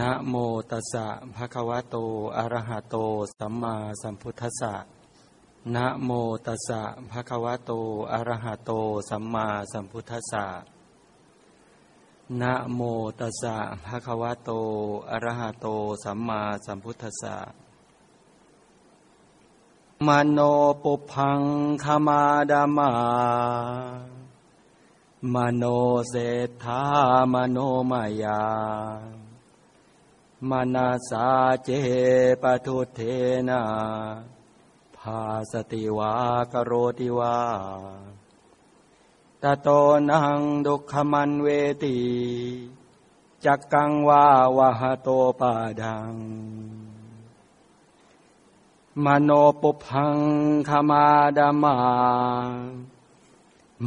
นะโมตัสสะภะคะวะโต อะระหะโต สัมมาสัมพุทธัสสะนะโมตัสสะภะคะวะโต อะระหะโต สัมมาสัมพุทธัสสะนะโมตัสสะภะคะวะโต อะระหะโต สัมมาสัมพุทธัสสะมโนปุพังคมาดามามโนเศรษฐามโนมายา มนาสาเจปทุเทนาภาสติวากโรติวาตโตนังดุขมันเวติจักกังวาวะหโตปาดัง มโนปุพังขมาดามา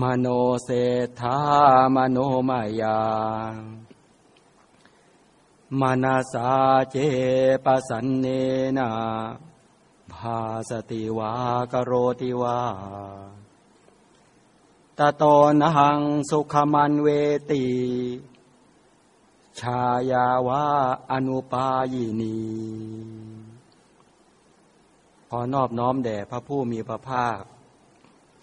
มโนเศรษฐามโนมายา มานาสาเจปสันเนนาภาสติวากโรติวาตโตนหังสุขมันเวติชายาวาอนุปายินี ขอนอบน้อมแด่พระผู้มีพระภาค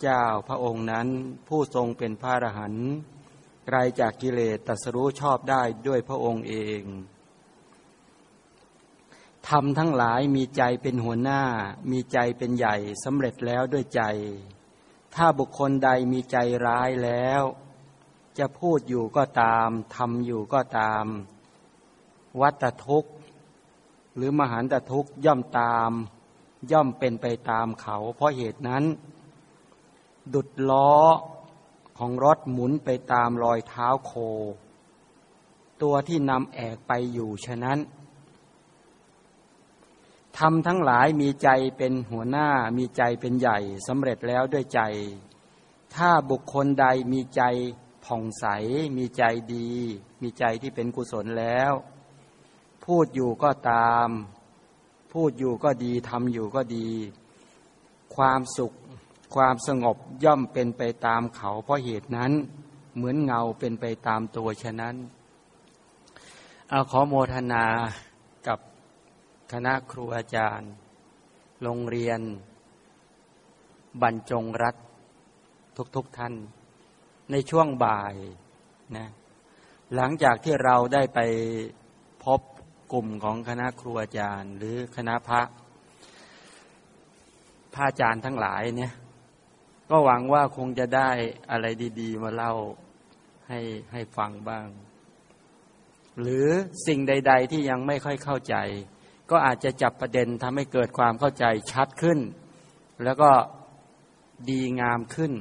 เจ้าพระองค์นั้นผู้ทรงเป็นพระอรหันต์ไกลจากกิเลสตัสรู้ชอบได้ด้วยพระองค์เอง ทำทั้งหลายมีใจเป็นหัวหน้า มีใจเป็นใหญ่สำเร็จแล้วด้วยใจ ถ้าบุคคลใดมีใจร้ายแล้ว จะพูดอยู่ก็ตามทำอยู่ก็ตาม วัตทุกข์ หรือมหันตทุกข์ย่อมตาม ย่อมเป็นไปตามเขา เพราะเหตุนั้น ดุดล้อของรถหมุนไปตามรอยเท้าโค ตัวที่นำแอกไปอยู่ฉะนั้น ทำทั้งหลายมีใจเป็นหัวหน้ามีใจเป็นใหญ่สำเร็จแล้วด้วยใจ ถ้าบุคคลใดมีใจผ่องใส มีใจดี มีใจที่เป็นกุศลแล้ว พูดอยู่ก็ตาม พูดอยู่ก็ดีทำอยู่ก็ดี ความสุข ความสงบย่อมเป็นไปตามเขา เพราะเหตุนั้นเหมือนเงาเป็นไปตามตัวฉะนั้น เอาขอโมทนากับ คณะครูอาจารย์ โรงเรียน บรรจงรัฐทุกๆทท่าน ในช่วงบ่ายนะหลังจากที่เราได้ไปพบกลุ่มของคณะครูอาจารย์ หรือคณะพระพระอาจารย์ทั้งหลายเนี่ย ก็หวังว่าคงจะได้อะไรดีๆ มาเล่าให้ให้ฟังบ้าง หรือสิ่งใด ๆ ที่ยังไม่ค่อยเข้าใจ ก็อาจจะจับประเด็นทำให้เกิดความเข้าใจชัดขึ้น แล้วก็ดีงามขึ้น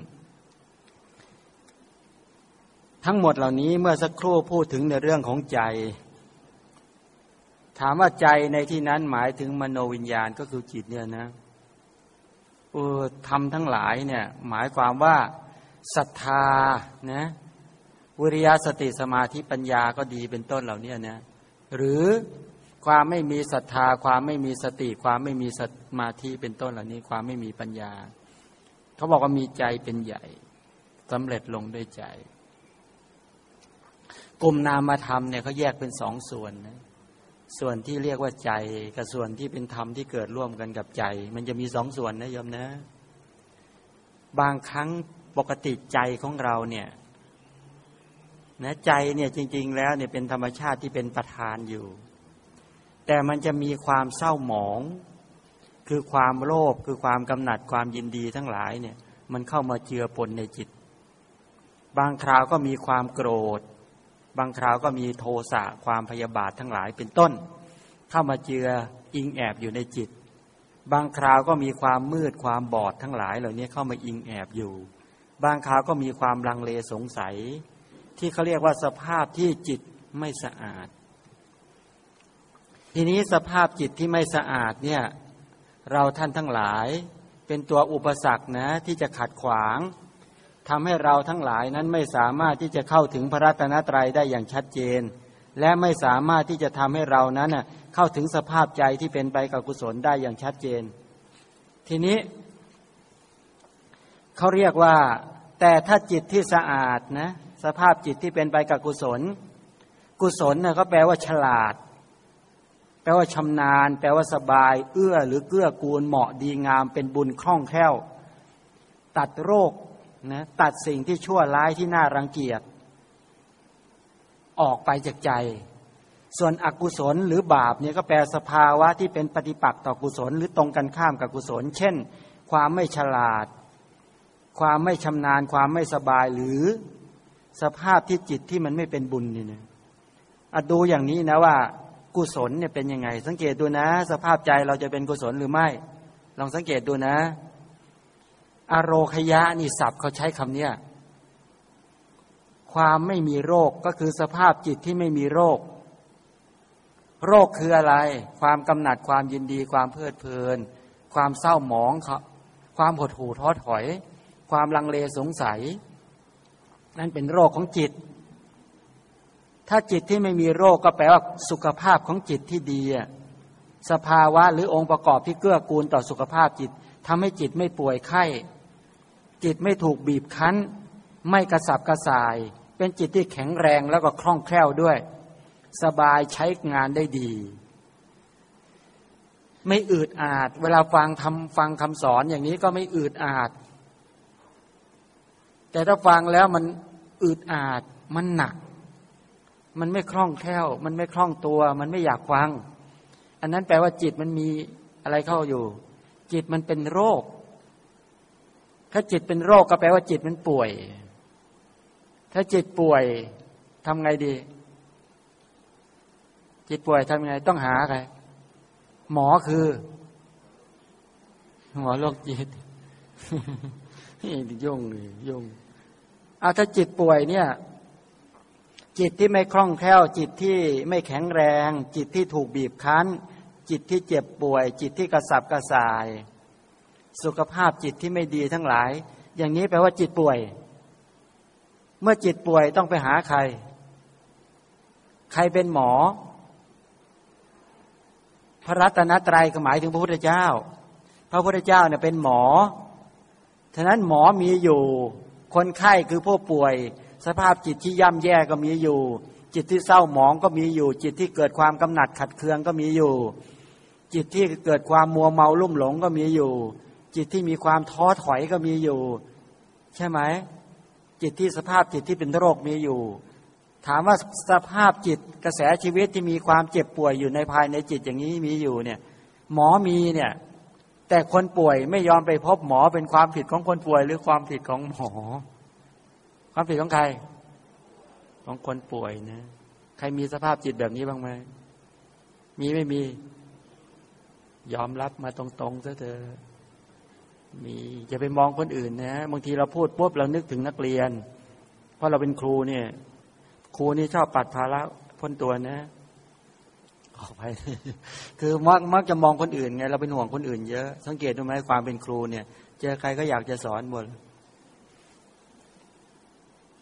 ทั้งหมดเหล่านี้เมื่อสักครู่พูดถึงในเรื่องของใจ ถามว่าใจในที่นั้นหมายถึงมโนวิญญาณก็คือจิตเนี่ยนะเออทำทั้งหลายเนี่ยหมายความว่าศรัทธานะวิริยะสติสมาธิปัญญาก็ดีเป็นต้นเหล่านี้นะหรือ ความไม่มีศรัทธา ความไม่มีสติ ความไม่มีสมาธิเป็นต้นเหล่านี้ ความไม่มีปัญญา เขาบอกว่ามีใจเป็นใหญ่สำเร็จลงด้วยใจ กลุ่มนามธรรมเนี่ยเขาแยกเป็นสองส่วนนะส่วนที่เรียกว่าใจ กับส่วนที่เป็นธรรมที่เกิดร่วมกันกับใจ มันจะมีสองส่วนนะโยมนะ บางครั้งปกติใจของเราเนี่ยนะใจเนี่ยจริง ๆ แล้วเนี่ยเป็นธรรมชาติที่เป็นประธานอยู่ แต่มันจะมีความเศร้าหมอง คือความโลภคือความกำหนัดความยินดีทั้งหลายเนี่ย มันเข้ามาเจือปนในจิต บางคราวก็มีความโกรธ บางคราวก็มีโทสะความพยาบาททั้งหลายเป็นต้น เข้ามาเจืออิงแอบอยู่ในจิต บางคราวก็มีความมืดความบอดทั้งหลายเหล่านี้เข้ามาอิงแอบอยู่ บางคราวก็มีความลังเลสงสัย ที่เขาเรียกว่าสภาพที่จิตไม่สะอาด ทีนี้สภาพจิตที่ไม่สะอาดเนี่ยเราท่านทั้งหลายเป็นตัวอุปสรรคนะที่จะขัดขวางทำให้เราทั้งหลายนั้นไม่สามารถที่จะเข้าถึงพระรัตนตรัยได้อย่างชัดเจน และไม่สามารถที่จะทำให้เรานั้นเข้าถึงสภาพใจที่เป็นไปกับกุศลได้อย่างชัดเจน ทีนี้เขาเรียกว่าแต่ถ้าจิตที่สะอาดนะสภาพจิตที่เป็นไปกับกุศล กุศลนะก็แปลว่าฉลาด แปลว่าชำนาญ แปลว่าสบาย เอื้อหรือเกื้อกูลเหมาะดีงาม เป็นบุญคล่องแคล่ว ตัดโรคนะตัดสิ่งที่ชั่วร้ายที่น่ารังเกียจ ออกไปจากใจ ส่วนอกุศลหรือบาปเนี่ยก็แปลสภาวะที่เป็นปฏิปักษ์ต่อกุศล หรือตรงกันข้ามกับกุศล เช่น ความไม่ฉลาด ความไม่ชำนาญ ความไม่สบายหรือสภาพที่จิตที่มันไม่เป็นบุญนี่นะดูอย่างนี้นะว่า กุศลเนี่ยเป็นยังไง สังเกตดูนะ สภาพใจเราจะเป็นกุศลหรือไม่ ลองสังเกตดูนะ อโรคยะนี่ศัพท์เขาใช้คำเนี้ยความไม่มีโรคก็คือสภาพจิตที่ไม่มีโรค โรคคืออะไร ความกำหนัดความยินดี ความเพลิดเพลิน ความเศร้าหมองความหดหู่ท้อถอย ความลังเลสงสัย นั่นเป็นโรคของจิต ถ้าจิตที่ไม่มีโรคก็แปลว่าสุขภาพของจิตที่ดีสภาวะหรือองค์ประกอบที่เกื้อกูลต่อสุขภาพจิตทำให้จิตไม่ป่วยไข้ จิตไม่ถูกบีบคั้น ไม่กระสับกระส่าย เป็นจิตที่แข็งแรงแล้วก็คล่องแคล่วด้วย สบายใช้งานได้ดี ไม่อืดอาด เวลาฟังทำฟังคำสอนอย่างนี้ก็ไม่อืดอาด แต่ถ้าฟังแล้วมันอืดอาดมันหนัก มันไม่คล่องแคล่ว มันไม่คล่องตัว มันไม่อยากฟัง อันนั้นแปลว่าจิตมันมีอะไรเข้าอยู่ จิตมันเป็นโรค ถ้าจิตเป็นโรคก็แปลว่าจิตมันป่วย ถ้าจิตป่วยทำไงดี จิตป่วยทำไงต้องหาใครหมอคือ หมอโรคจิตยุ่งยุ่งเอาถ้าจิตป่วยเนี่ย จิตที่ไม่คล่องแคล่ว จิตที่ไม่แข็งแรง จิตที่ถูกบีบคั้น จิตที่เจ็บป่วย จิตที่กระสับกระส่าย สุขภาพจิตที่ไม่ดีทั้งหลาย อย่างนี้แปลว่าจิตป่วย เมื่อจิตป่วยต้องไปหาใคร ใครเป็นหมอ พระรัตนตรัยหมายถึงพระพุทธเจ้า พระพุทธเจ้าเนี่ยเป็นหมอ ฉะนั้นหมอมีอยู่ คนไข้คือผู้ป่วย สภาพจิตที่ย่ำแย่ก็มีอยู่ จิตที่เศร้าหมองก็มีอยู่ จิตที่เกิดความกำหนัดขัดเคืองก็มีอยู่ จิตที่เกิดความมัวเมาลุ่มหลงก็มีอยู่ จิตที่มีความท้อถอยก็มีอยู่ ใช่ไหมจิตที่สภาพจิตที่เป็นโรคมีอยู่ ถามว่าสภาพจิตกระแสชีวิตที่มีความเจ็บป่วยอยู่ในภายในจิตอย่างนี้มีอยู่เนี่ย หมอมีเนี่ย แต่คนป่วยไม่ยอมไปพบหมอเป็นความผิดของคนป่วยหรือความผิดของหมอ ความผิดของใคร ของคนป่วยนะ ใครมีสภาพจิตแบบนี้บ้างไหมมีไม่มี ยอมรับมาตรงๆซะเถอะมีอย่าไปมองคนอื่นนะบางทีเราพูดปุ๊บเรานึกถึงนักเรียน เพราะเราเป็นครูเนี่ย ครูนี่ชอบปัดภาระพ้นตัวนะออกไปคือมักมักจะมองคนอื่นไง เราเป็นห่วงคนอื่นเยอะ สังเกตดูไหมความเป็นครูเนี่ย เจอใครก็อยากจะสอนหมด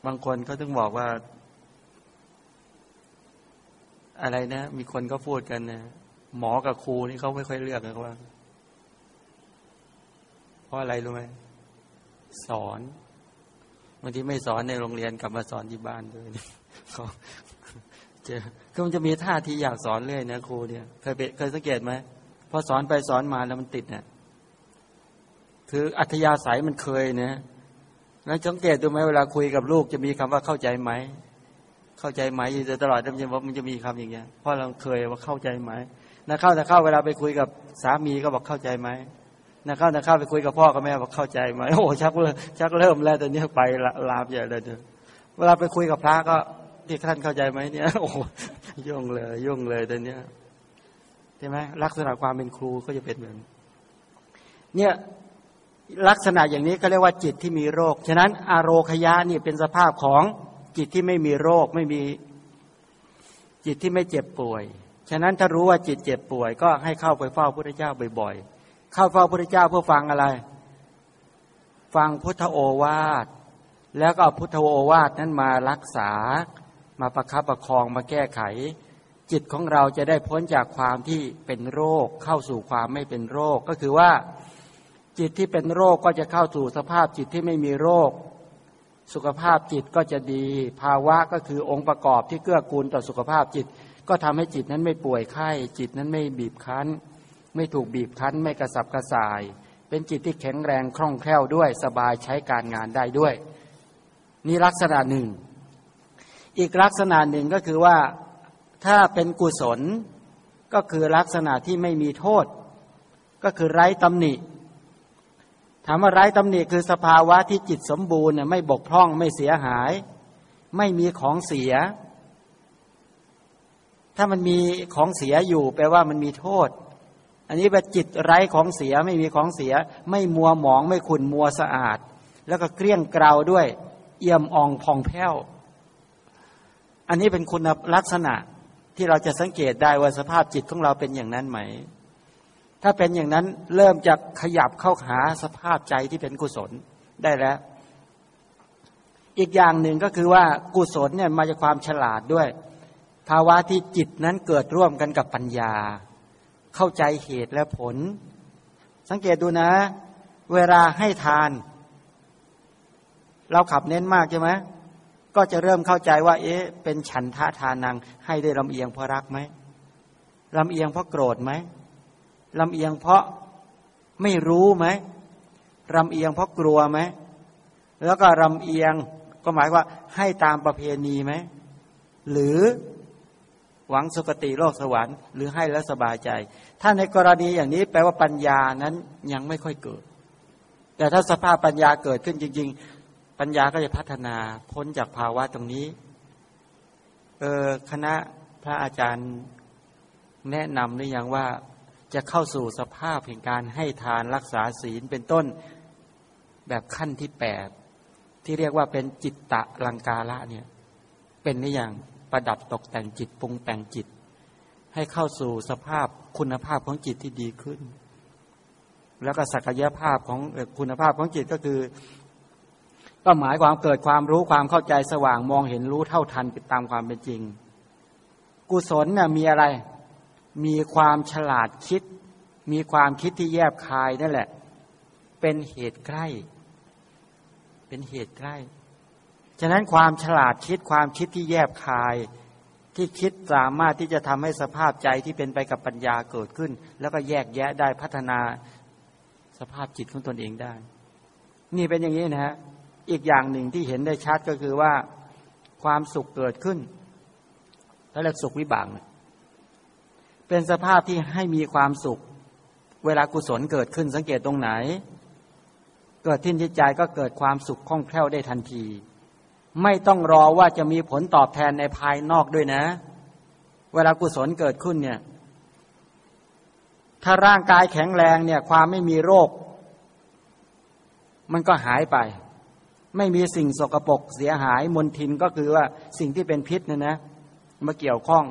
บางคนเขาต้องบอกว่า อะไรนะ มีคนก็พูดกันนะหมอกับครูนี่เขาไม่ค่อยเลือกนะว่า เพราะอะไรรู้ไหมสอนบางทีไม่สอนในโรงเรียนกลับมาสอนที่บ้านด้วยเขาเจอคือมันจะมีท่าที่อยากสอนเรื่อยนะครูเนี่ยเคยเคยสังเกตไหมพอสอนไปสอนมาแล้วมันติดเนี่ยคืออัธยาศัยมันเคยเนี่ย แล้วสังเกตดูไหมเวลาคุยกับลูกจะมีคำว่าเข้าใจไหม เข้าใจไหมอยู่ตลอดมันจะว่ามันจะมีคำอย่างเงี้ยเพราะเราเคยว่าเข้าใจไหมนะเข้านะเข้าเวลาไปคุยกับสามีก็บอกเข้าใจไหมนะเข้านะเข้าไปคุยกับพ่อกับแม่บอกเข้าใจไหมโอ้ชักเริ่มชักเริ่มแล้วตอนนี้ไปลาบใหญ่เลยเเวลาไปคุยกับพระก็ที่ท่านเข้าใจไหมเนี่ย โอ้ยุ่งเลยยุ่งเลยตอนนี้ใช่ไหมลักษณะความเป็นครูก็จะเป็นเหมือนเนี่ย ลักษณะอย่างนี้ก็เรียกว่าจิตที่มีโรค ฉะนั้นอารคยะนี่เป็นสภาพของจิตที่ไม่มีโรคไม่มีจิตที่ไม่เจ็บป่วย ฉะนั้นถ้ารู้ว่าจิตเจ็บป่วย ก็ให้เข้าไปเฝ้าพระเจ้าบ่อยๆ เข้าเฝ้าพระเจ้าเพื่อฟังอะไร ฟังพุทธโอวาท แล้วก็เอาพุทธโอวาทนั้นมารักษา มาประคับประคองมาแก้ไข จิตของเราจะได้พ้นจากความที่เป็นโรคเข้าสู่ความไม่เป็นโรคก็คือว่า จิตที่เป็นโรคก็จะเข้าสู่สภาพจิตที่ไม่มีโรค สุขภาพจิตก็จะดี ภาวะก็คือองค์ประกอบที่เกื้อกูลต่อสุขภาพจิต ก็ก็ทำให้จิตนั้นไม่ป่วยไข้จิตนั้นไม่บีบคั้น ไม่ถูกบีบคั้น ไม่กระสับกระส่าย เป็นจิตที่แข็งแรงคล่องแคล่วด้วยสบายใช้การงานได้ด้วยนี่ลักษณะหนึ่ง อีกลักษณะหนึ่งก็คือว่าถ้าเป็นกุศลก็คือลักษณะที่ไม่มีโทษ ก็คือไร้ตำหนิ ถามว่าไร้ตำหนิคือสภาวะที่จิตสมบูรณ์ไม่บกพร่องไม่เสียหาย ไม่มีของเสีย ถ้ามันมีของเสียอยู่ แปลว่ามันมีโทษ อันนี้เป็นจิตไร้ของเสียไม่มีของเสีย ไม่มัวหมองไม่ขุนมัวสะอาด แล้วก็เกลี้ยงเกลาด้วย เอี่ยมอ่องผ่องแผ้ว อันนี้เป็นคุณลักษณะที่เราจะสังเกตได้ว่าสภาพจิตของเราเป็นอย่างนั้นไหม ถ้าเป็นอย่างนั้นเริ่มจะขยับเข้าหาสภาพใจที่เป็นกุศลได้แล้ว อีกอย่างหนึ่งก็คือว่ากุศลเนี่ยมาจากความฉลาดด้วย ภาวะที่จิตนั้นเกิดร่วมกันกับปัญญา เข้าใจเหตุและผล สังเกตดูนะ เวลาให้ทาน เราขับเน้นมากใช่ไหมก็จะเริ่มเข้าใจว่า เอ๊ะ เป็นฉันทะทานัง ให้ได้ลำเอียงเพราะรักไหมลำเอียงเพราะโกรธไหม ลำเอียงเพราะไม่รู้ไหมลำเอียงเพราะกลัวไหมแล้วก็ลำเอียงก็หมายว่าให้ตามประเพณีไหมหรือหวังสุคติโลกสวรรค์หรือให้แล้วสบายใจ ถ้าในกรณีอย่างนี้แปลว่าปัญญานั้นยังไม่ค่อยเกิด แต่ถ้าสภาพปัญญาเกิดขึ้นจริง ๆ ปัญญาก็จะพัฒนาพ้นจากภาวะตรงนี้เออคณะพระอาจารย์แนะนำหรือยังว่า จะเข้าสู่สภาพแห่งการให้ทานรักษาศีลเป็นต้นแบบขั้นที่แปดที่เรียกว่าเป็นจิตตะลังกาละเนี่ยเป็นหรือยังประดับตกแต่งจิตปรุงแต่งจิต ให้เข้าสู่สภาพคุณภาพของจิตที่ดีขึ้น แล้วก็ศักยภาพของคุณภาพของจิตก็คือ ก็หมายความเกิดความรู้ความเข้าใจสว่างมองเห็นรู้เท่าทันไปตามความเป็นจริง กุศลเนี่ยมีอะไร มีความฉลาดคิด มีความคิดที่แยบคายนั่นแหละ เป็นเหตุใกล้ เป็นเหตุใกล้ ฉะนั้นความฉลาดคิดความคิดที่แยบคายที่คิดสามารถที่จะทำให้สภาพใจที่เป็นไปกับปัญญาเกิดขึ้น แล้วก็แยกแยะได้พัฒนาสภาพจิตของตนเองได้ นี่เป็นอย่างนี้นะฮะอีกอย่างหนึ่งที่เห็นได้ชัดก็คือว่าความสุขเกิดขึ้น แล้วเรียกสุขวิบาก เป็นสภาพที่ให้มีความสุข เวลากุศลเกิดขึ้นสังเกตตรงไหน เกิดที่จิตใจก็เกิดความสุขคล่องแคล่วได้ทันที ไม่ต้องรอว่าจะมีผลตอบแทนในภายนอกด้วยนะ เวลากุศลเกิดขึ้นเนี่ย ถ้าร่างกายแข็งแรงเนี่ย ความไม่มีโรค มันก็หายไป ไม่มีสิ่งสกปรกเสียหายมลทินก็คือว่าสิ่งที่เป็นพิษเนะนะมาเกี่ยวข้อง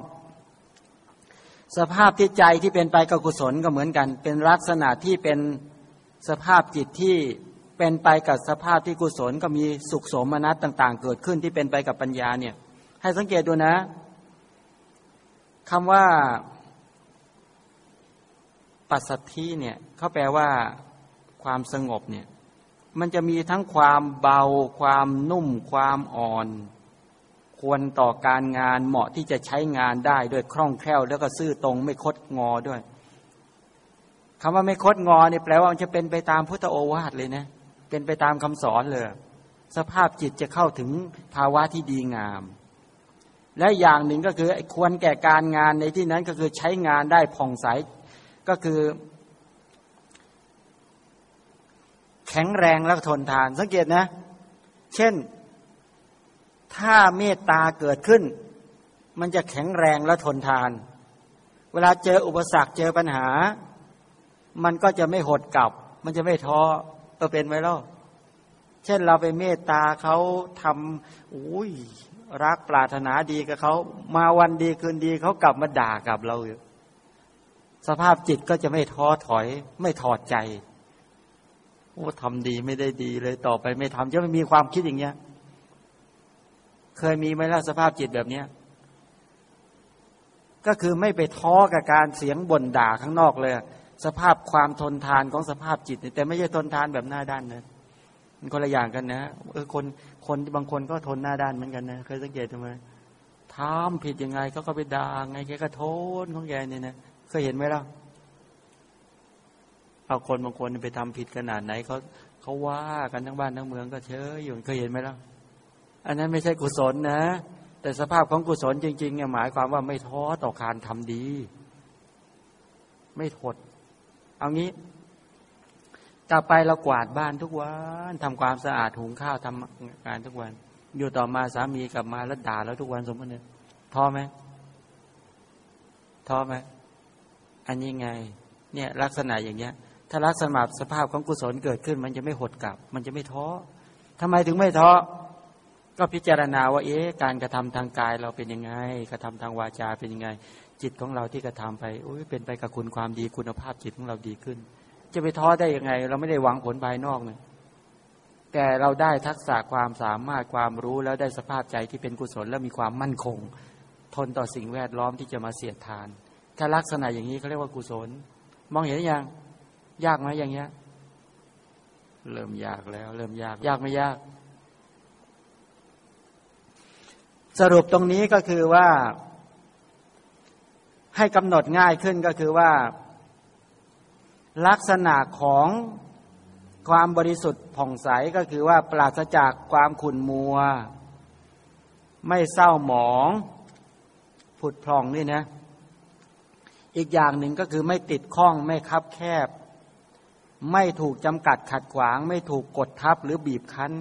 สภาพที่ใจที่เป็นไปกับกุศลก็เหมือนกัน เป็นลักษณะที่เป็นสภาพจิตที่เป็นไปกับสภาพที่กุศลก็มีสุขสมนัตต่าง ๆ เกิดขึ้นที่เป็นไปกับปัญญาเนี่ย ให้สังเกตดูนะคำว่าปัสสัทธิเนี่ยเขาแปลว่าความสงบเนี่ย มันจะมีทั้งความเบา ความนุ่ม ความอ่อน ควรต่อการงานเหมาะที่จะใช้งานได้ด้วยคล่องแคล่ว แล้วก็ซื่อตรงไม่คดงอด้วยคำว่าไม่คดงอเนี่ยแปลว่ามันจะเป็นไปตามพุทธโอวาทเลยนะ เป็นไปตามคำสอนเลย สภาพจิตจะเข้าถึงภาวะที่ดีงาม และอย่างหนึ่งก็คือควรแก่การงานในที่นั้นก็คือใช้งานได้ผ่องใสก็คือแข็งแรงและทนทานสังเกตนะ เช่น ถ้าเมตตาเกิดขึ้น มันจะแข็งแรงและทนทาน เวลาเจออุปสรรคเจอปัญหา มันก็จะไม่หดกลับ มันจะไม่ท้อเออเป็นไหมล่ะเช่นเราไปเมตตาเขาทำอุ้ยรักปรารถนาดีกับเขามาวันดีคืนดีเขากลับมาด่ากับเราอยู่สภาพจิตก็จะไม่ท้อถอย ไม่ถอดใจโอ้ทำดีไม่ได้ดีเลยต่อไปไม่ทำจะไม่มีความคิดอย่างเงี้ย เคยมีไหมล่ะสภาพจิตแบบเนี้ยก็คือไม่ไปท้อกับการเสียงบ่นด่าข้างนอกเลย สภาพความทนทานของสภาพจิตแต่ไม่ใช่ทนทานแบบหน้าด้านนะมันคนละอย่างกันนะเออคนคนบางคนก็ทนหน้าด้านเหมือนกันนะเคยสังเกตไหมทำผิดยังไงเขาก็ไปด่าไงแกก็โทษของแกเนี่ยนะเคยเห็นไหมล่ะเอาคนบางคนไปทำผิดขนาดไหนเขาเขาว่ากันทั้งบ้านทั้งเมืองก็เชยอยู่เคยเห็นไหมล่ะ อันนั้นไม่ใช่กุศลนะ แต่สภาพของกุศลจริงๆเนี่ยหมายความว่าไม่ท้อต่อการทำดี ไม่ทดเอางี้ต่อไปเรากวาดบ้านทุกวันทำความสะอาดหุงข้าวทำงานทุกวัน อยู่ต่อมาสามีกลับมาแล้วด่าแล้วทุกวันสมมติเนี่ยท้อไหมท้อไหมอันนี้ไง เนี่ยลักษณะอย่างเงี้ย ถ้าลักษณะสภาพของกุศลเกิดขึ้น มันจะไม่หดกลับ มันจะไม่ท้อทำไมถึงไม่ท้อ ก็พิจารณาว่าเอ๊ะการกระทำทางกายเราเป็นยังไง กระทำทางวาจาเป็นยังไง จิตของเราที่กระทำไปโอ้ยเป็นไปกับคุณความดีคุณภาพจิตของเราดีขึ้น จะไปท้อได้ยังไง เราไม่ได้หวังผลภายนอกเนี่ยแต่เราได้ทักษะความสามารถความรู้แล้วได้สภาพใจที่เป็นกุศลและมีความมั่นคง ทนต่อสิ่งแวดล้อมที่จะมาเสียดทาน ถ้าลักษณะอย่างนี้เขาเรียกว่ากุศล มองเห็นยังยากไหมอย่างเงี้ย เริ่มยากแล้ว เริ่มยาก ยากไม่ยาก สรุปตรงนี้ก็คือว่า ให้กำหนดง่ายขึ้นก็คือว่า ลักษณะของความบริสุทธิ์ผ่องใสก็คือว่าปราศจากความขุ่นมัว ไม่เศร้าหมอง ผุดพลองนี่นะ อีกอย่างหนึ่งก็คือไม่ติดข้องไม่คับแคบ ไม่ถูกจำกัดขัดขวาง ไม่ถูกกดทับหรือบีบคั้น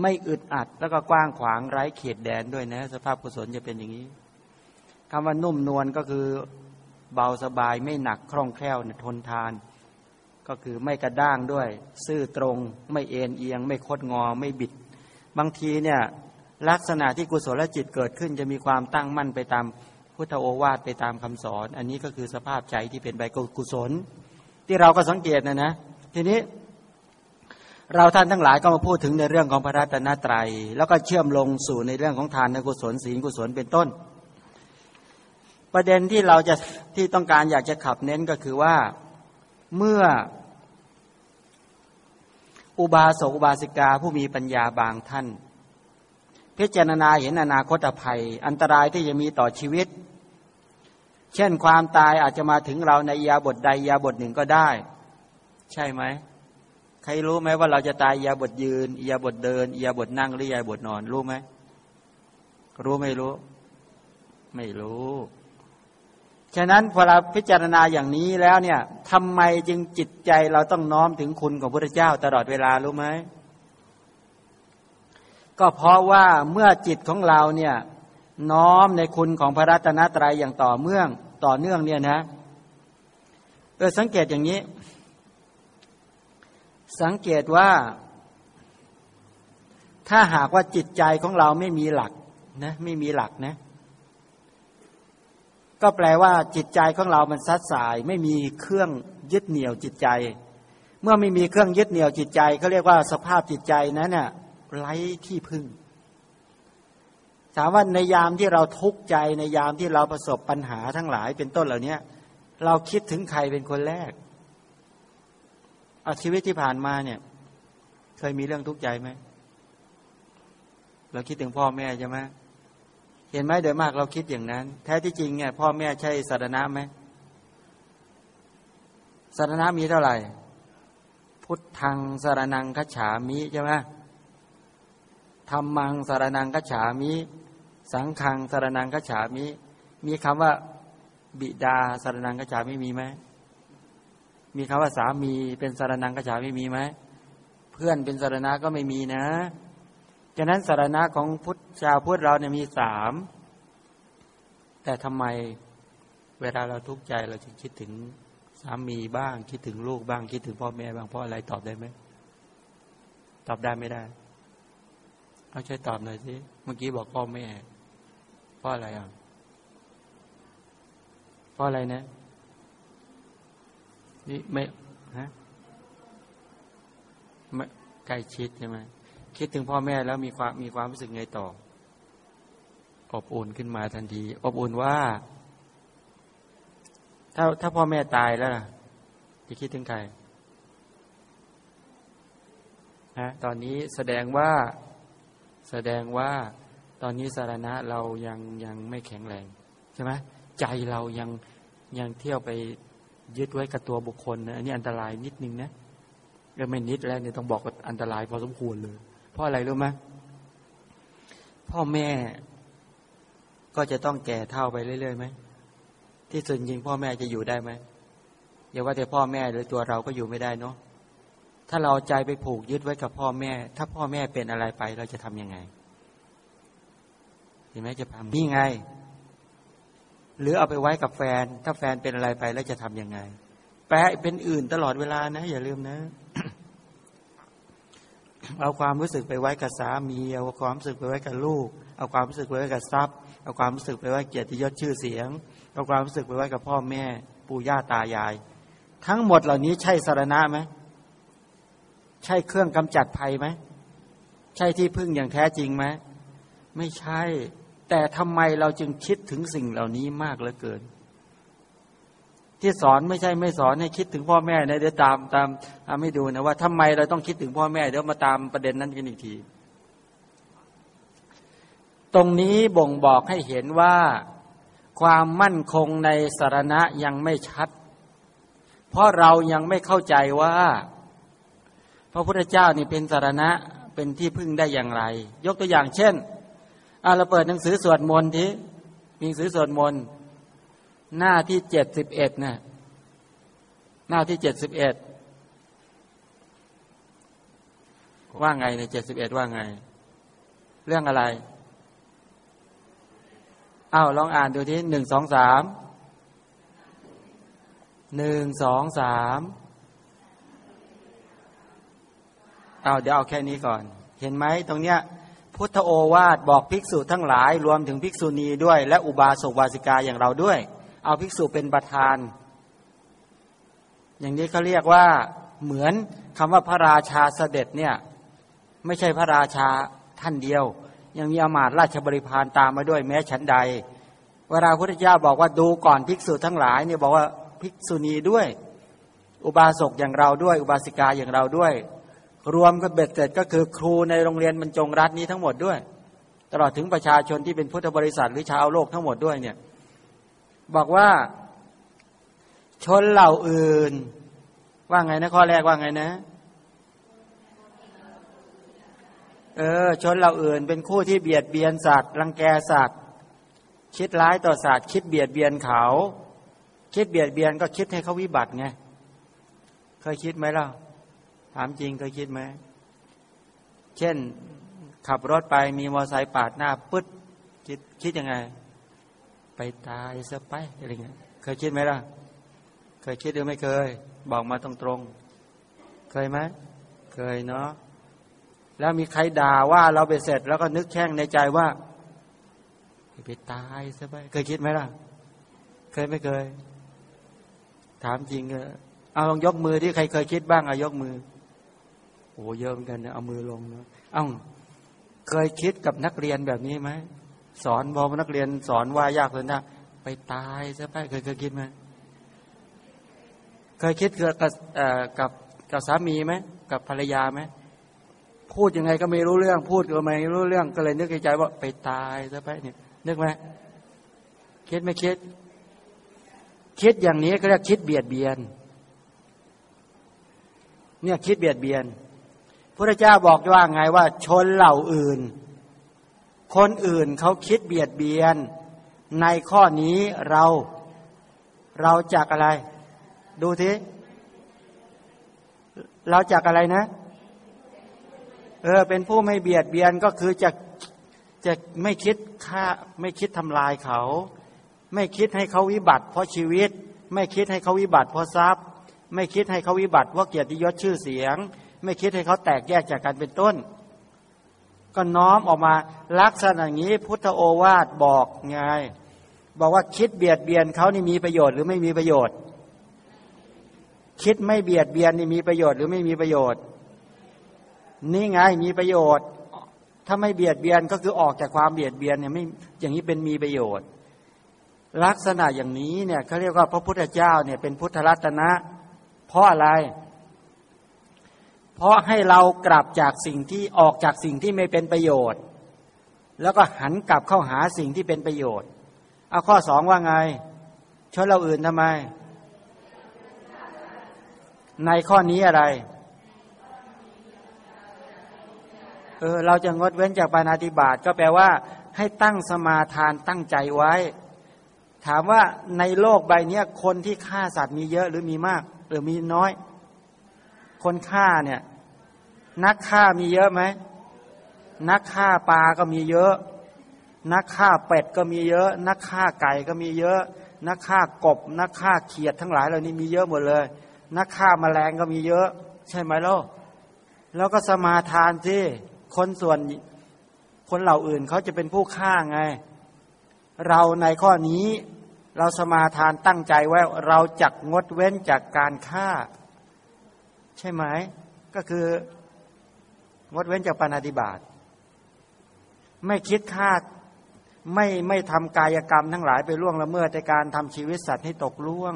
ไม่อึดอัดแล้วก็กว้างขวางไร้เขตแดนด้วยนะ สภาพกุศลจะเป็นอย่างนี้คำว่านุ่มนวลก็คือเบาสบายไม่หนักคล่องแคล่วทนทาน ก็คือไม่กระด้างด้วย ซื่อตรง ไม่เอ็นเอียง ไม่คดงอไม่บิด บางทีเนี่ยลักษณะที่กุศลจิตเกิดขึ้นจะมีความตั้งมั่นไปตามพุทธโอวาทไปตามคำสอน อันนี้ก็คือสภาพใจที่เป็นใบกุศล ที่เราก็สังเกตนะนะ ทีนี้ เราท่านทั้งหลายก็มาพูดถึงในเรื่องของพระรัตนตรัย แล้วก็เชื่อมลงสู่ในเรื่องของทานกุศลศีลกุศลเป็นต้น ประเด็นที่เราจะที่ต้องการอยากจะขับเน้นก็คือว่าเมื่ออุบาสกอุบาสิกาผู้มีปัญญาบางท่าน พิจารณาเห็นอนาคตภัย อันตรายที่จะมีต่อชีวิต เช่นความตายอาจจะมาถึงเราในยาบทใดยาบทหนึ่งก็ได้ ใช่ไหม ใครรู้ไหมว่าเราจะตายยาบทยืนยาบทเดินยาบทนั่งหรือยาบทนอน รู้ไหมรู้ไม่รู้ ไม่รู้ ฉะนั้นพอเราพิจารณาอย่างนี้แล้วเนี่ยทำไมจึงจิตใจเราต้องน้อมถึงคุณของพระเจ้าตลอดเวลารู้ไหมก็เพราะว่าเมื่อจิตของเราเนี่ย น้อมในคุณของพระรัตนตรัยอย่างต่อเมื่องต่อเนื่องเนี่ยนะเออสังเกตอย่างนี้ สังเกตว่า ถ้าหากว่าจิตใจของเราไม่มีหลักนะไม่มีหลักนะ ก็แปลว่าจิตใจของเรามันซัดสาย ไม่มีเครื่องยึดเหนี่ยวจิตใจ เมื่อไม่มีเครื่องยึดเหนี่ยวจิตใจเขาเรียกว่าสภาพจิตใจนั้นเนี่ยไร้ที่พึ่งถามว่าในยามที่เราทุกข์ใจในยามที่เราประสบปัญหาทั้งหลายเป็นต้นเหล่านี้เราคิดถึงใครเป็นคนแรก เอาชีวิตที่ผ่านมาเนี่ย เคยมีเรื่องทุกข์ใจไหมเราคิดถึงพ่อแม่ใช่ไหมเห็นไหมโดยมากเราคิดอย่างนั้น แท้ที่จริงเนี่ยพ่อแม่ใช่สารณะไหมสารณะมีเท่าไหร่ พุทธังสารนังคัจฉามิใช่ไหมธรรมังสารนังคัจฉามิ สังขังสารนังคัจฉามิ มีคำว่า บิดาสารนังคัจฉามิมีไหม มีคำว่าสามีเป็นสารนังคัจฉามิมีไหมเพื่อนเป็นสารณะก็ไม่มีนะฉะนั้นสารณะของพุทธชาวพุทธเราเนี่ยมีสามแต่ทำไมเวลาเราทุกข์ใจเราจึงคิดถึงสามีบ้าง คิดถึงลูกบ้าง คิดถึงพ่อแม่บ้างเพราะอะไรตอบได้ไหมตอบได้ไม่ได้ เอาช่วยตอบหน่อยสิเมื่อกี้บอกพ่อแม่เพราะอะไรอะเพราะอะไรนะ นี่ไม่ฮะไม่ใกล้ชิดใช่ไหมคิดถึงพ่อแม่แล้วมีความมีความรู้สึกไงต่อ อบอุ่นขึ้นมาทันที อบอุ่นว่า ถ้าถ้าพ่อแม่ตายแล้วจะคิดถึงใครฮะตอนนี้แสดงว่าแสดงว่าตอนนี้สารณะเรายังยังไม่แข็งแรง ใช่ไหมใจเรายังยังเที่ยวไป ยึดไว้กับตัวบุคคลนะอันนี้อันตรายนิดนึงนะก็ไม่นิดแล้วเนี่ยต้องบอกว่าอันตรายพอสมควรเลย เพราะอะไรรู้ไหมพ่อแม่ก็จะต้องแก่เท่าไปเรื่อยๆไหมที่สุดจริงพ่อแม่จะอยู่ได้ไหมอย่าว่าแต่พ่อแม่หรือตัวเราก็อยู่ไม่ได้เนาะถ้าเราใจไปผูกยึดไว้กับพ่อแม่ ถ้าพ่อแม่เป็นอะไรไปเราจะทํำยังไงเห็นไหมจะทำนี่ไง หรือเอาไปไว้กับแฟน ถ้าแฟนเป็นอะไรไปแล้วจะทํำยังไง แปะเป็นอื่นตลอดเวลานะ อย่าลืมนะ เอาความรู้สึกไปไว้กับสามี เอาความรู้สึกไปไว้กับลูก เอาความรู้สึกไปไว้กับทรัพย์ เอาความรู้สึกไปไว้เกียรติยศชื่อเสียง เอาความรู้สึกไปไว้กับพ่อแม่ ปู่ย่าตายาย ทั้งหมดเหล่านี้ใช่สารณะไหมใช่เครื่องกำจัดภัยไหม ใช่ที่พึ่งอย่างแท้จริงไหม ไม่ใช่ แต่ทำไมเราจึงคิดถึงสิ่งเหล่านี้มากเหลือเกิน ที่สอนไม่ใช่ไม่สอนให้คิดถึงพ่อแม่นะเดี๋ยวตามตามทำให้ดูนะว่าทำไมเราต้องคิดถึงพ่อแม่เดี๋ยวมาตามประเด็นนั้นกันอีกที ตรงนี้บ่งบอกให้เห็นว่าความมั่นคงในสารณะยังไม่ชัด เพราะเรายังไม่เข้าใจว่า พระพุทธเจ้านี่เป็นสารณะเป็นที่พึ่งได้อย่างไร ยกตัวอย่างเช่น อาเราเปิดหนังสือสวดมนต์ทีมีหนังสือสวดมนต์หน้าที่เจ็ดสิบเอ็ดนะหน้าที่เจ็ดสิบเอ็ดว่าไงในเจ็ดสิบเอ็ดว่าไง เรื่องอะไรอ้าวลองอ่านดูที่หนึ่งสองสามหนึ่งสองสามเอาเดี๋ยวเอาแค่นี้ก่อน เห็นไหมตรงเนี้ย พุทธโอวาทบอกภิกษุทั้งหลายรวมถึงภิกษุณีด้วย และอุบาสกบาสิกาอย่างเราด้วย เอาภิกษุเป็นประธาน อย่างนี้เขาเรียกว่าเหมือนคำว่าพระราชาเสด็จเนี่ยไม่ใช่พระราชาท่านเดียว ยังมีอมาตราชบริพารตามมาด้วยแม้ฉันใด เวลาพุทธเจ้าบอกว่าดูก่อนภิกษุทั้งหลายเนี่ยบอกว่าภิกษุณีด้วย อุบาสกอย่างเราด้วย อุบาสิกาอย่างเราด้วย รวมก็เบ็ดเสร็จก็คือครูในโรงเรียนบรรจงรัฐนี้ทั้งหมดด้วย ตลอดถึงประชาชนที่เป็นพุทธบริษัทหรือชาวโลกทั้งหมดด้วยเนี่ยบอกว่าชนเหล่าอื่น ว่าไงนะข้อแรกว่าไงนะ เออ ชนเหล่าอื่น เป็นคู่ที่เบียดเบียนสัตว์รังแกสัตว์คิดร้ายต่อสัตว์คิดเบียดเบียนเขา คิดเบียดเบียนก็คิดให้เขาวิบัติไงเคยคิดไหมล่ะ ถามจริงเคยคิดไหม เช่นขับรถไปมีมอเตอร์ไซค์ปาดหน้าปึ๊ดคิดคิดยังไง ไปตายซะไปอะไรเงี้ยเคยคิดไหมล่ะ เคยคิดหรือไม่เคย บอกมาตรงตรงเคยไหมเคยเนาะแล้วมีใครด่าว่าเราไปเสร็จ แล้วก็นึกแช่งในใจว่าไปตายซะไปเคยคิดไหมล่ะ เคยไม่เคย ถามจริงเออเอาลองยกมือที่ใครเคยคิดบ้างเอายกมือ โอ้เยอะเหมือนกันนะเอามือลงนะเอ้าเคยคิดกับนักเรียนแบบนี้ไหมสอนพอกนักเรียนสอนว่ายากเลยนะไปตายซะไปเคยเคยคิดไหมเคยคิดกับกับกับสามีไหมกับภรรยาไหมพูดยังไงก็ไม่รู้เรื่อง พูดก็ไม่รู้เรื่องก็เลยนึกในใจว่าไปตายซะไปเนี่ยนึกไหมคิดไม่คิด คิดอย่างนี้ก็เรียกคิดเบียดเบียน เนี่ยคิดเบียดเบียน พระเจ้าบอกว่าไงว่าชนเหล่าอื่น คนอื่นเขาคิดเบียดเบียน ในข้อนี้เราเราจากอะไร ดูทีเราจากอะไรนะ เออ เป็นผู้ไม่เบียดเบียนก็คือจะจะไม่คิดฆ่าไม่คิดทำลายเขา ไม่คิดให้เขาวิบัติ เพราะชีวิต ไม่คิดให้เขาวิบัติ เพราะทรัพย์ ไม่คิดให้เขาวิบัติเพราะเกียรติยศชื่อเสียง ไม่คิดให้เขาแตกแยกจากกันเป็นต้น ก็น้อมออกมาลักษณะอย่างนี้พุทธโอวาทบอกไงบอกว่าคิดเบียดเบียนเขานี่มีประโยชน์หรือไม่มีประโยชน์ คิดไม่เบียดเบียนนี่มีประโยชน์หรือไม่มีประโยชน์ นี่ไงมีประโยชน์ ถ้าไม่เบียดเบียนก็คือออกจากความเบียดเบียนเนี่ยไม่อย่างนี้เป็นมีประโยชน์ ลักษณะอย่างนี้เนี่ยเขาเรียกว่าพระพุทธเจ้าเนี่ยเป็นพุทธรัตนะ เพราะอะไร เพราะให้เรากลับจากสิ่งที่ออกจากสิ่งที่ไม่เป็นประโยชน์ แล้วก็หันกลับเข้าหาสิ่งที่เป็นประโยชน์ เอาข้อสองว่าไงชนเราอื่นทำไม ในข้อนี้อะไร เออเราจะงดเว้นจากปานาติบาตก็แปลว่า ให้ตั้งสมาทานตั้งใจไว้ ถามว่าในโลกใบนี้คนที่ฆ่าสัตว์มีเยอะหรือมีมาก หรือมีน้อย คนฆ่าเนี่ย นักฆ่ามีเยอะไหมนักฆ่าปลาก็มีเยอะ นักฆ่าเป็ดก็มีเยอะ นักฆ่าไก่ก็มีเยอะ นักฆ่ากบ นักฆ่าเขียดทั้งหลายเหล่านี้มีเยอะหมดเลย นักฆ่ามาแมลงก็มีเยอะ ใช่ไหมล่ะแล้วก็สมาทานที่คนส่วนคนเหล่าอื่นเขาจะเป็นผู้ฆ่าไง เราในข้อนี้เราสมาทานตั้งใจไว้เราจักงดเว้นจากการฆ่า ช่ไหม ก็คืองดเว้นจากปานาติบาตไม่คิดฆ่าไม่ไม่ทำกายกรรมทั้งหลายไปล่วงละเมิดในการทำชีวิตสัตว์ให้ตกล่วง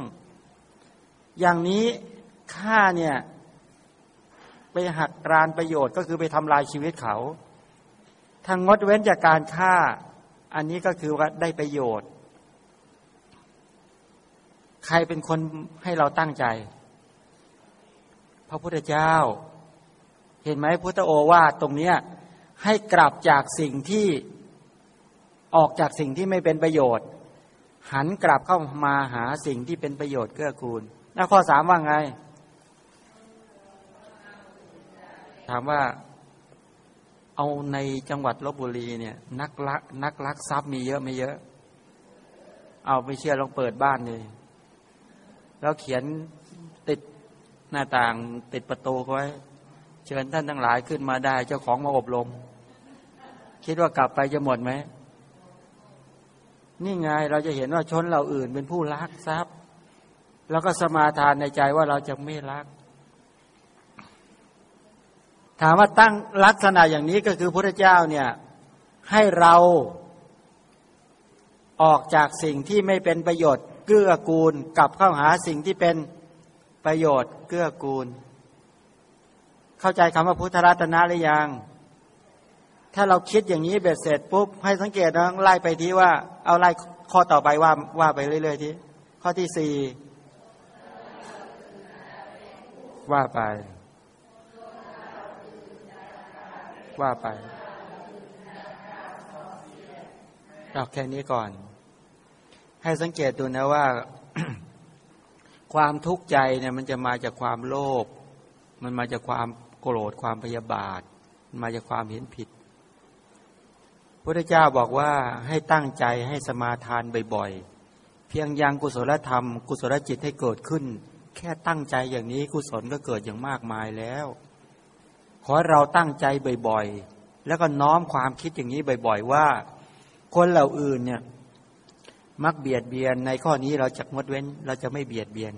อย่างนี้ฆ่าเนี่ยไปหักรานประโยชน์ก็คือไปทำลายชีวิตเขาทางงดเว้นจากการฆ่า อันนี้ก็คือว่าได้ประโยชน์ ใครเป็นคนให้เราตั้งใจ พระพุทธเจ้า เห็นไหมพุทธโอวาตรงเนี้ยให้กลับจากสิ่งที่ออกจากสิ่งที่ไม่เป็นประโยชน์ หันกลับเข้ามาหาสิ่งที่เป็นประโยชน์เกื้อกูลแล้วข้อสามว่าไง ถามว่าเอาในจังหวัดลบบุรีเนี่ย นักลักนักลักทรัพย์มีเยอะไม่เยอะ เอาไม่เชื่อลองเปิดบ้านเลยแล้วเขียนติด หน้าต่างติดประตูไว้ เชิญท่านทั้งหลายขึ้นมาได้ เจ้าของมาอบรม คิดว่ากลับไปจะหมดไหมนี่ไงเราจะเห็นว่าชนเราอื่นเป็นผู้รักทรัพย์ แล้วก็สมาทานในใจว่าเราจะไม่รัก ถามว่าตั้งลักษณะอย่างนี้ก็คือพระเจ้าเนี่ยให้เราออกจากสิ่งที่ไม่เป็นประโยชน์เกื้อกูลกลับเข้าหาสิ่งที่เป็น ประโยชน์เกื้อกูล เข้าใจคำว่าพุทธรัตนะหรือยัง ถ้าเราคิดอย่างนี้เบ็ดเสร็จปุ๊บให้สังเกตนะไล่ไปที่ว่าเอาไล่ข้อต่อไปว่าว่าไปเรื่อยๆที่ข้อที่สี่ว่าไป ว่าไปเอาแค่นี้ก่อน ให้สังเกตดูนะว่า ความทุกข์ใจเนี่ยมันจะมาจากความโลภมันมาจากความโกรธความพยาบาท มันมาจากความเห็นผิดพุทธเจ้าบอกว่าให้ตั้งใจให้สมาทานบ่อยๆ เพียงยังกุศลธรรม กุศลจิตให้เกิดขึ้น แค่ตั้งใจอย่างนี้กุศลก็เกิดอย่างมากมายแล้ว ขอเราตั้งใจบ่อยๆ แล้วก็น้อมความคิดอย่างนี้บ่อย ๆ ว่า คนเหล่าอื่นเนี่ย มักเบียดเบียน ในข้อนี้เราจะงดเว้น เราจะไม่เบียดเบียน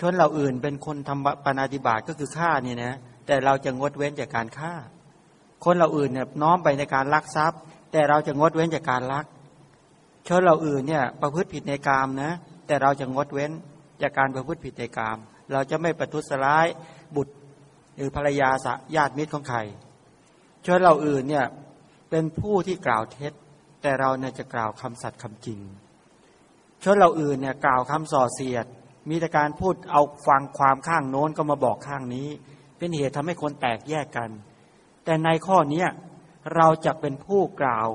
ชนเหล่าอื่นเป็นคนทำปนาติบาตก็คือฆ่านี่นะ แต่เราจะงดเว้นจากการฆ่า คนเหล่าอื่นเนี่ยน้อมไปในการลักทรัพย์ แต่เราจะงดเว้นจากการลัก ชนเราอื่นเนี่ยประพฤติผิดในกามนะ แต่เราจะงดเว้นจากการประพฤติผิดในกาม เราจะไม่ประทุษร้ายบุตรหรือภรรยาสญาติมิตรของใครชนเราอื่นเนี่ยเป็นผู้ที่กล่าวเท็จ แต่เราเนี่ยจะกล่าวคำสัตย์คำจริง ชนเราอื่นเนี่ยกล่าวคำส่อเสียด มีแต่การพูดเอาฟังความข้างโน้นก็มาบอกข้างนี้ เป็นเหตุทำให้คนแตกแยกกัน แต่ในข้อนี้เราจะเป็นผู้กล่าว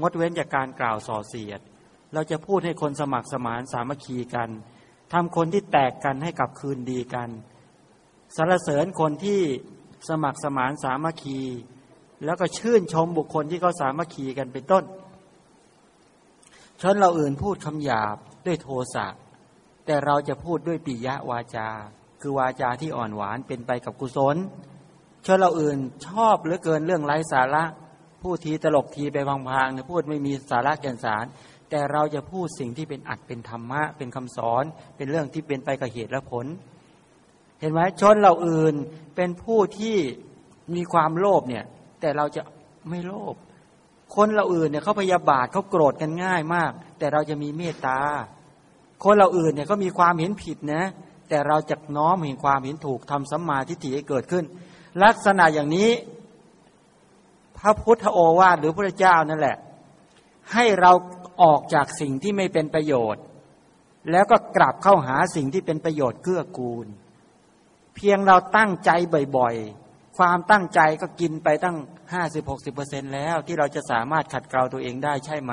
งดเว้นจากการกล่าวส่อเสียด เราจะพูดให้คนสมัครสมานสามัคคีกันทำคนที่แตกกันให้กลับคืนดีกันสรรเสริญคนที่สมัครสมานสามัคคี แล้วก็ชื่นชมบุคคลที่เขาสามัคคีกันเป็นต้น ชนเราอื่นพูดคำหยาบด้วยโทสะแต่เราจะพูดด้วยปิยะวาจา คือวาจาที่อ่อนหวานเป็นไปกับกุศลชนเราอื่นชอบเหลือเกินเรื่องไร้สาระ พูดทีตลกทีไปพังๆเนี่ยพูดไม่มีสาระแก่นสาร แต่เราจะพูดสิ่งที่เป็นอัดเป็นธรรมะ เป็นคำสอน เป็นเรื่องที่เป็นไปกับเหตุและผล เห็นไหมชนเราอื่นเป็นผู้ที่มีความโลภเนี่ย แต่เราจะไม่โลภ คนเราอื่นเนี่ยเขาพยาบาทเขาโกรธกันง่ายมาก แต่เราจะมีเมตตา คนเราอื่นเนี่ยเขามีความเห็นผิดนะ แต่เราจะน้อมเห็นความเห็นถูกทำสัมมาทิฏฐิให้เกิดขึ้น ลักษณะอย่างนี้ พระพุทธโอวาทหรือพระเจ้านั่นแหละ ให้เราออกจากสิ่งที่ไม่เป็นประโยชน์ แล้วก็กลับเข้าหาสิ่งที่เป็นประโยชน์เกื้อกูล เพียงเราตั้งใจบ่อยๆ ความตั้งใจก็กินไปตั้งห้าสิบหกสิบเปอร์เซ็นแล้ว ที่เราจะสามารถขัดเกลาตัวเองได้ใช่ไหม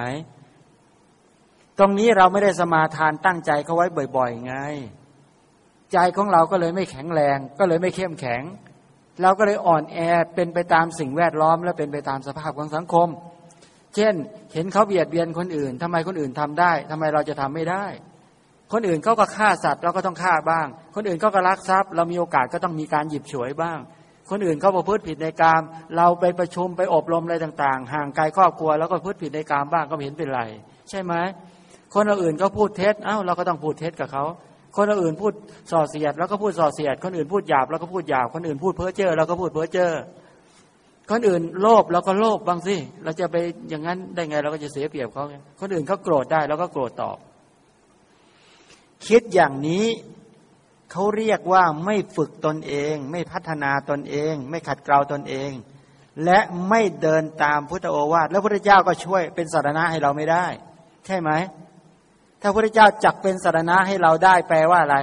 ตรงนี้เราไม่ได้สมาทานตั้งใจเขาไว้บ่อยๆไง ใจของเราก็เลยไม่แข็งแรง ก็เลยไม่เข้มแข็ง เราก็เลยอ่อนแอเป็นไปตามสิ่งแวดล้อม และเป็นไปตามสภาพของสังคม เช่น เห็นเขาเบียดเบียนคนอื่นทำไมคนอื่นทำได้ทำไมเราจะทำไม่ได้ คนอื่นเขาก็ฆ่าสัตว์เราก็ต้องฆ่าบ้าง คนอื่นเขาก็ลักทรัพย์ เรามีโอกาสก็ต้องมีการหยิบฉวยบ้าง คนอื่นเขาประพฤติผิดในกาม เราไปประชุมไปอบรมอะไรต่าง ๆ ห่างไกลครอบครัวแล้วก็ประพฤติผิดในกามบ้างก็ไม่เห็นเป็นไร ใช่ไหมคนอื่นก็พูดเท็จเอ้าเราก็ต้องพูดเท็จกับเขาคนอื่นพูดส่อเสียดแล้วก็พูดส่อเสียด คนอื่นพูดหยาบแล้วก็พูดหยาบ คนอื่นพูดเพ้อเจ้อแล้วก็พูดเพ้อเจ้อคนอื่นโลภเราก็โลภบ้างสิเราจะไปอย่างนั้นได้ไงเราก็จะเสียเปรียบเขาคนอื่นเขาโกรธได้เราก็โกรธตอบ คิดอย่างนี้ เขาเรียกว่าไม่ฝึกตนเอง ไม่พัฒนาตนเอง ไม่ขัดเกลาตนเอง และไม่เดินตามพุทธโอวาทแล้วพระเจ้าก็ช่วยเป็นสารณะให้เราไม่ได้ ใช่ไหม ถ้าพระเจ้าจักเป็นสารณะให้เราได้แปลว่าอะไร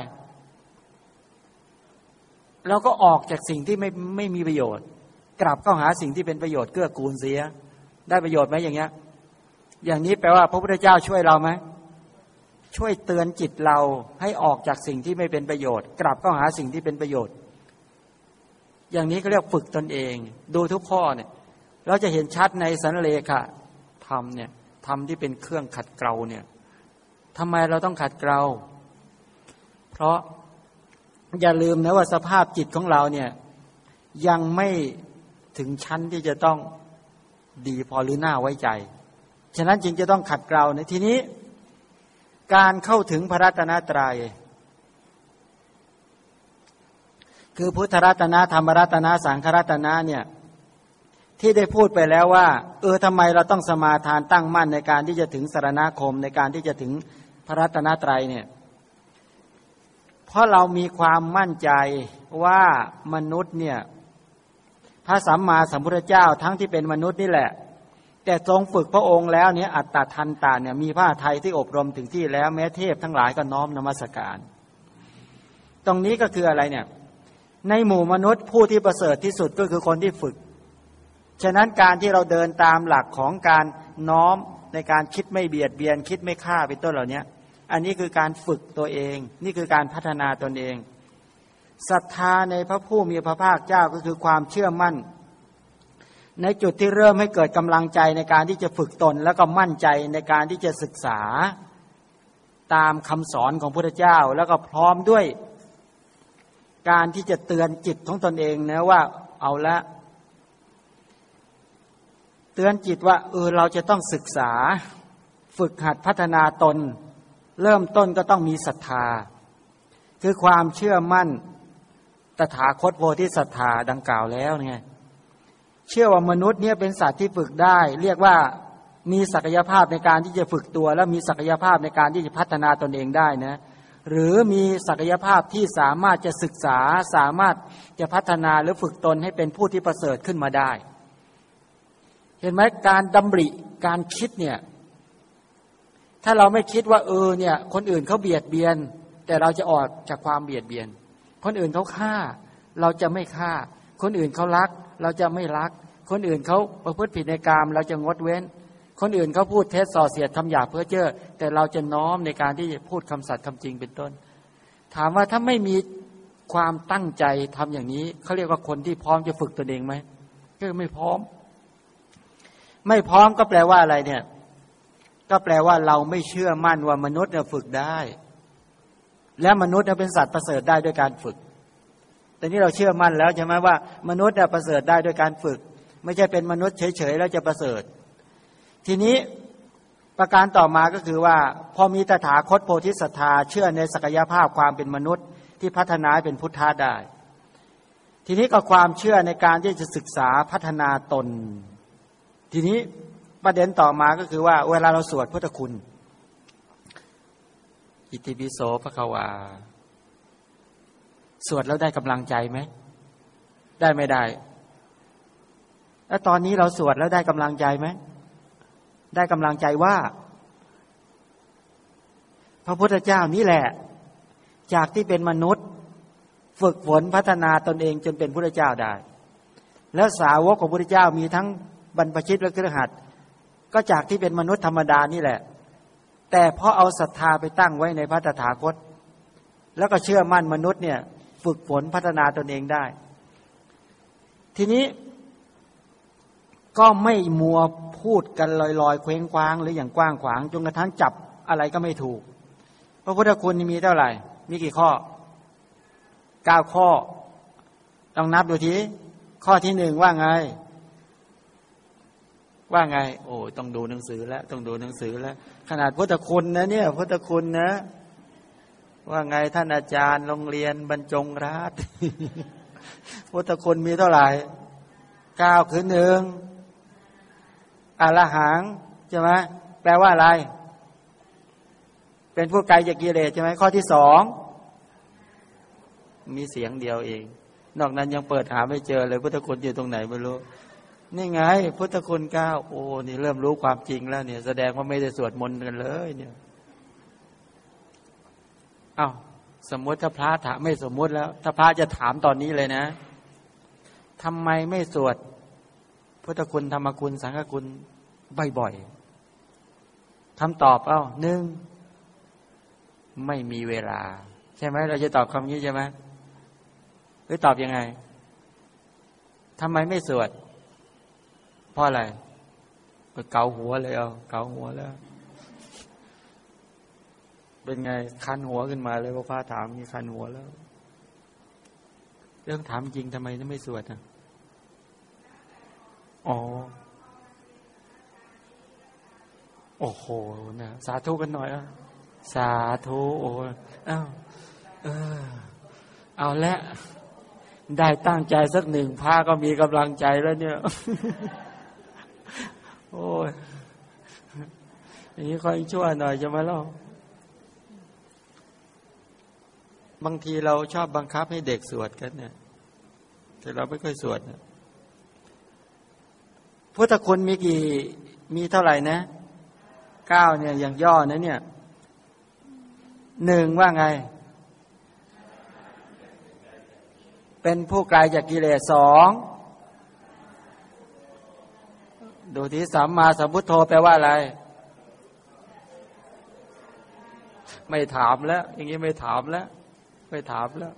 เราก็ออกจากสิ่งที่ไม่ไม่มีประโยชน์ กลับเข้าหาสิ่งที่เป็นประโยชน์เกื้อกูลเสีย ได้ประโยชน์ไหมอย่างเงี้ย อย่างนี้แปลว่าพระพุทธเจ้าช่วยเราไหม ช่วยเตือนจิตเราให้ออกจากสิ่งที่ไม่เป็นประโยชน์ กลับเข้าหาสิ่งที่เป็นประโยชน์ อย่างนี้ก็เรียกฝึกตนเอง ดูทุกข้อเนี่ยเราจะเห็นชัดในสันเลขาธรรมเนี่ยธรรมที่เป็นเครื่องขัดเกลาเนี่ยทำไมเราต้องขัดเกลาเพราะอย่าลืมนะว่าสภาพจิตของเราเนี่ยยังไม่ถึงชั้นที่จะต้องดีพอหรือหน้าไว้ใจ ฉะนั้นจึงจะต้องขัดเกลาในทีนี้ การเข้าถึงพระรัตนตรยัย คือพุทธรัตนะธรรมรัตนะสังฆรัตนะเนี่ยที่ได้พูดไปแล้วว่า เออทำไมเราต้องสมาทานตั้งมั่นในการที่จะถึงสารณคมในการที่จะถึงพระรัตนตรัยเนี่ยเพราะเรามีความมั่นใจว่ามนุษย์เนี่ยพระสัมมาสัมพุทธเจ้าทั้งที่เป็นมนุษย์นี่แหละ แต่ทรงฝึกพระองค์แล้วเนี่ยอัตตาทันตาเนี่ยมีพระไทยที่อบรมถึงที่แล้วแม้เทพทั้งหลายก็น้อมนมัสการ ตรงนี้ก็คืออะไรเนี่ยในหมู่มนุษย์ผู้ที่ประเสริฐที่สุดก็คือคนที่ฝึก ฉะนั้นการที่เราเดินตามหลักของการน้อมในการคิดไม่เบียดเบียน คิดไม่ฆ่าเป็นต้นเหล่านี้อันนี้คือการฝึกตัวเอง นี่คือการพัฒนาตนเองศรัทธาในพระผู้มีพระภาคเจ้าก็คือความเชื่อมั่น ในจุดที่เริ่มให้เกิดกำลังใจในการที่จะฝึกตน แล้วก็มั่นใจในการที่จะศึกษาตามคำสอนของพระเจ้า แล้วก็พร้อมด้วยการที่จะเตือนจิตของตนเองนะว่าเอาละ เตือนจิตว่าเออเราจะต้องศึกษา ฝึกหัดพัฒนาตน เริ่มต้นก็ต้องมีศรัทธา คือความเชื่อมั่นตถาคตโพธิศรัทธาดังกล่าวแล้วไง เชื่อว่ามนุษย์เนี่ยเป็นสัตว์ที่ฝึกได้ เรียกว่ามีศักยภาพในการที่จะฝึกตัว และมีศักยภาพในการที่จะพัฒนาตนเองได้นะหรือมีศักยภาพที่สามารถจะศึกษาสามารถจะพัฒนาหรือฝึกตนให้เป็นผู้ที่ประเสริฐขึ้นมาได้ เห็นไหมการดำริการคิดเนี่ยถ้าเราไม่คิดว่าเออเนี่ยคนอื่นเขาเบียดเบียน แต่เราจะออกจากความเบียดเบียน คนอื่นเขาฆ่า เราจะไม่ฆ่า คนอื่นเขารัก เราจะไม่รัก คนอื่นเขาประพฤติผิดในกามเราจะงดเว้น คนอื่นเขาพูดเท็จส่อเสียดคำหยาเพื่อเจ้อแต่เราจะน้อมในการที่จะพูดคำสัตย์คำจริงเป็นต้น ถามว่าถ้าไม่มีความตั้งใจทำอย่างนี้เขาเรียกว่าคนที่พร้อมจะฝึกตนเองไหมก็ไม่พร้อม ไม่พร้อมก็แปลว่าอะไรเนี่ย ก็แปลว่าเราไม่เชื่อมั่นว่ามนุษย์เนี่ยฝึกได้ และมนุษย์เนี่ยเป็นสัตว์ประเสริฐได้ด้วยการฝึก แต่นี้เราเชื่อมั่นแล้วใช่ไหมว่า มนุษย์ประเสริฐได้ด้วยการฝึก ไม่ใช่เป็นมนุษย์เฉยๆแล้วจะประเสริฐ ทีนี้ประการต่อมาก็คือว่า พอมีตถาคตโพธิสัตธาเชื่อในศักยภาพความเป็นมนุษย์ที่พัฒนาเป็นพุทธะได้ ทีนี้ก็ความเชื่อในการที่จะศึกษาพัฒนาตน ทีนี้ประเด็นต่อมาก็คือว่า เวลาเราสวดพุทธคุณ อิติปิโสพระควา สวดแล้วได้กำลังใจไหม ได้ไม่ได้ แล้วตอนนี้เราสวดแล้วได้กำลังใจไหม ได้กำลังใจว่า พระพุทธเจ้านี่แหละ จากที่เป็นมนุษย์ ฝึกฝนพัฒนาตนเองจนเป็นพระเจ้าได้ แล้วสาวกของพระเจ้ามีทั้งบรรพชิตและเครือขัดก็จากที่เป็นมนุษย์ธรรมดานี่แหละ แต่เพราะเอาศรัทธาไปตั้งไว้ในพระตถาคต แล้วก็เชื่อมั่นมนุษย์เนี่ย ฝึกฝนพัฒนาตนเองได้ ทีนี้ก็ไม่มัวพูดกันลอยๆ เคว้งคว้าง หรืออย่างกว้างขวางจนกระทั่งจับอะไรก็ไม่ถูก พระพุทธคุณมีเท่าไหร่ มีกี่ข้อเก้าข้อต้องนับดูทีข้อที่หนึ่งว่าไง ว่าไง โอ้ต้องดูหนังสือแล้ว ต้องดูหนังสือแล้ว ขนาดพุทธคุณนะเนี่ยพุทธคุณนะ ว่าไงท่านอาจารย์โรงเรียนบรรจงรัฐพุทธคุณมีเท่าไหร่เก้าคือหนึ่งอรหังใช่ไหมแปลว่าอะไร เป็นผู้ไกลจากกิเลสใช่ไหมข้อที่สองมีเสียงเดียวเอง นอกนั้นยังเปิดหาไม่เจอเลย พุทธคุณอยู่ตรงไหนไม่รู้ นี่ไง พุทธคุณเก้าโอ้นี่เริ่มรู้ความจริงแล้วเนี่ย แสดงว่าไม่ได้สวดมนต์กันเลย เนี่ย อา้าวสมมติถ้าพระถามไม่สมมติแล้ว ถ้าพระจะถามตอนนี้เลยนะทำไมไม่สวดพุทธคุณธรรมคุณสังฆคุณบ่อยๆคำตอบเอา้าหนึ่งไม่มีเวลา ใช่ไหมเราจะตอบคำนี้ใช่ไหมหรือตอบยังไงทำไมไม่สวดเพราะอะไรเกาหัวเลยเอาเกาหัวแล้ว เป็นไงคันหัวขึ้นมาเลยว่าพระถามมีคันหัวแล้ว เรื่องถามจริงทำไมไม่สวดอะอ๋อโอ้โหนะสาธุกันหน่อยอะสาธุโอ้อ้าวเออ เอาละได้ตั้งใจสักหนึ่งพาก็มีกำลังใจแล้วเนี่ย โอ้ยอย่างนี้ค่อยชั่วหน่อยจะมาเล่า บางทีเราชอบบังคับให้เด็กสวดกันเนี่ย แต่เราไม่ค่อยสวดนะพุทธคุณมีกี่มีเท่าไหร่นะเก้าเนี่ยอย่างย่อนะเนี่ยหนึ่งว่าไง เป็นผู้ไกลจากกิเลสสองดูที่สัมมาสัมพุทโธแปลว่าอะไร ไม่ถามแล้ว อย่างนี้ไม่ถามแล้ว ไม่ถามแล้ว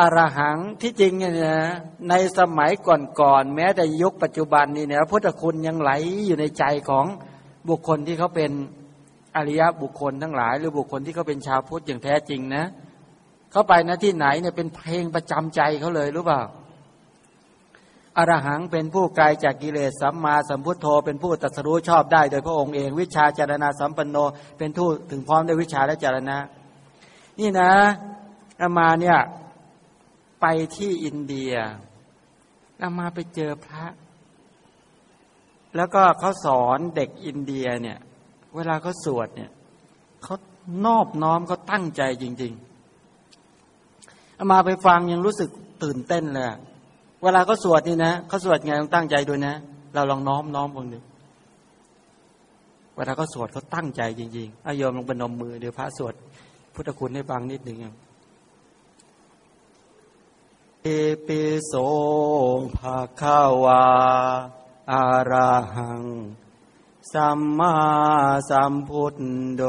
อรหังที่จริงเนี่ยนะในสมัยก่อนๆแม้แต่ยุคปัจจุบันนี่เนี่ยพุทธคุณยังไหลอยู่ในใจของบุคคลที่เขาเป็นอริยบุคคลทั้งหลาย หรือบุคคลที่เขาเป็นชาวพุทธอย่างแท้จริงนะเขาไปนะที่ไหนเนี่ยเป็นเพลงประจำใจเขาเลยรู้เปล่าอรหังเป็นผู้ไกลจากกิเลสสัมมาสัมพุทโธ เป็นผู้ตัดสรู้ชอบได้ โดยพระองค์เอง วิชาจารณาสัมปันโน เป็นผู้ถึงพร้อมด้วยวิชาและจารณะ นี่นะอามาเนี่ย ไปที่อินเดียเรามาไปเจอพระ แล้วก็เขาสอนเด็กอินเดียเนี่ย เวลาเขาสวดเนี่ยเขานอบน้อมเขาตั้งใจจริง ๆอามาไปฟังยังรู้สึกตื่นเต้นเลยเวลาเขาสวดนี่นะเขาสวดไงต้องตั้งใจด้วยนะ เราลองน้อมน้อมฟังดูเวลาเขาสวดเขาตั้งใจจริงๆอายอมลงปนมมือเดี๋ยวพระสวด พุทธคุณให้ฟังนิดหนึ่งเอปิโสภาคาวา อาราหัง สัมมาสัมพุทโธ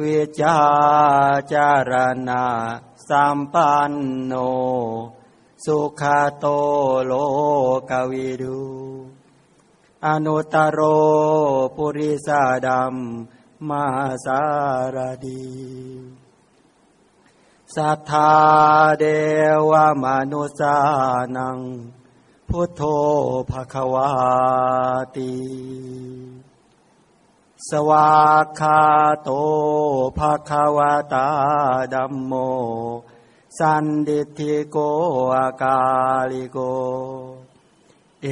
วิจาจารณาสัมปันโน สุขโตโลกวิดู อนุตโรปุริสาดัม มาสารดีสัทธาเดวมนุสานัง พุทโธภควาติสวากขาโตภควาตาดัมโม สันดิธิโกอากาลิโก เอ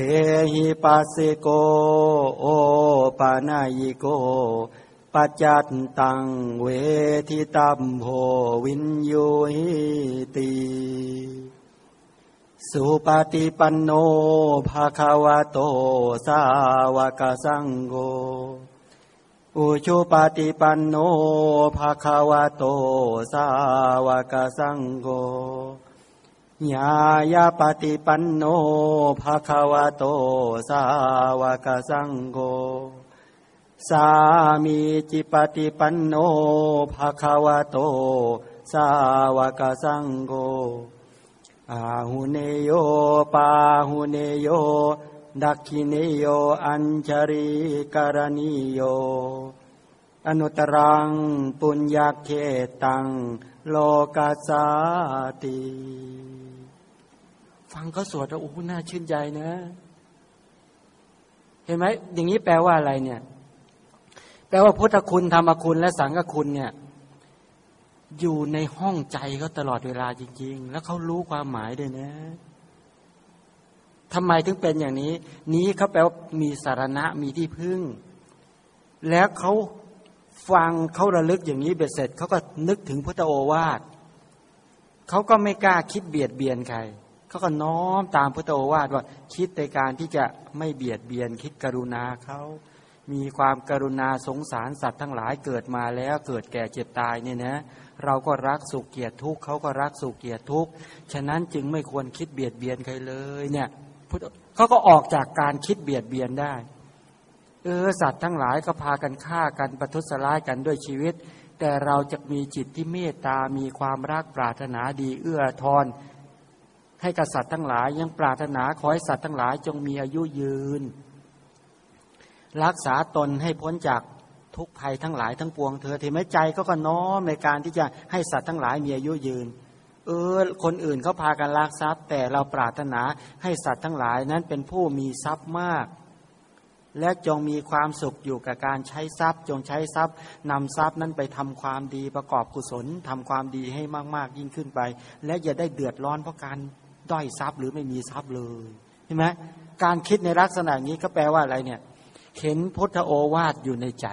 หิปัสสิโก โอปานายิโก ปัจจัตตังเวทิตัมโหวินโยหิตีสุปฏิปันโนภาคาวโตสาวกสังโฆอุชุปฏิปันโนภาคาวโตสาวกสังโฆญาญาปฏิปันโนภาคาวโตสาวกสังโฆ สามีจิปฏิปันโนภาคาวะโต สาวกสังโฆอาหุเนโยปาหุเนโย ดักขิเนโย อัญชริกรณีโย อนุตรังปุญญาเขตัง โลกาสาติ ฟังเขาสวดแล้วโอ้น่าชื่นใจนะ เห็นไหม อย่างนี้แปลว่าอะไรเนี่ย แปลว่าพุทธคุณธรรมคุณและสังฆคุณเนี่ย อยู่ในห้องใจเขาตลอดเวลาจริง ๆ แล้วเขารู้ความหมายด้วยนะทำไมถึงเป็นอย่างนี้ นี้เขาแปลว่ามีสารณะมีที่พึ่ง แล้วเขาฟังเขาระลึกอย่างนี้เบ็ดเสร็จเขาก็นึกถึงพุทธโอวาทเขาก็ไม่กล้าคิดเบียดเบียนใครเขาก็น้อมตามพุทธโอวาทว่าคิดในการที่จะไม่เบียดเบียนคิดกรุณาเขา มีความกรุณาสงสารสัตว์ทั้งหลายเกิดมาแล้วเกิดแก่เจ็บตายเนี่ยนะเราก็รักสุขเกียรติทุกข์เขาก็รักสุขเกียรติทุกข์ฉะนั้นจึงไม่ควรคิดเบียดเบียนใครเลยเนี่ยเขาก็ออกจากการคิดเบียดเบียนได้ เออสัตว์ทั้งหลายก็พากันฆ่ากันประทุษร้ายกันด้วยชีวิต แต่เราจะมีจิตที่เมตตามีความรักปรารถนาดีเอื้อทอนให้กับสัตว์ทั้งหลายยังปรารถนาขอให้สัตว์ทั้งหลายจงมีอายุยืน รักษาตนให้พ้นจากทุกภัยทั้งหลายทั้งปวงเธอที่ไม่ใจก็ก็น้อมในการที่จะให้สัตว์ทั้งหลายมีอายุยืน เออ คนอื่นเขาพากันลักทรัพย์ แต่เราปรารถนาให้สัตว์ทั้งหลายนั้นเป็นผู้มีทรัพย์มาก และจงมีความสุขอยู่กับการใช้ทรัพย์ จงใช้ทรัพย์นำทรัพย์นั้นไปทำความดีประกอบกุศลทำความดีให้มาก ๆ ยิ่งขึ้นไป และอย่าได้เดือดร้อนเพราะการด้อยทรัพย์หรือไม่มีทรัพย์เลยเห็นไหมการคิดในลักษณะนี้ก็แปลว่าอะไรเนี่ย เห็นพุทธโอวาทอยู่ในใจ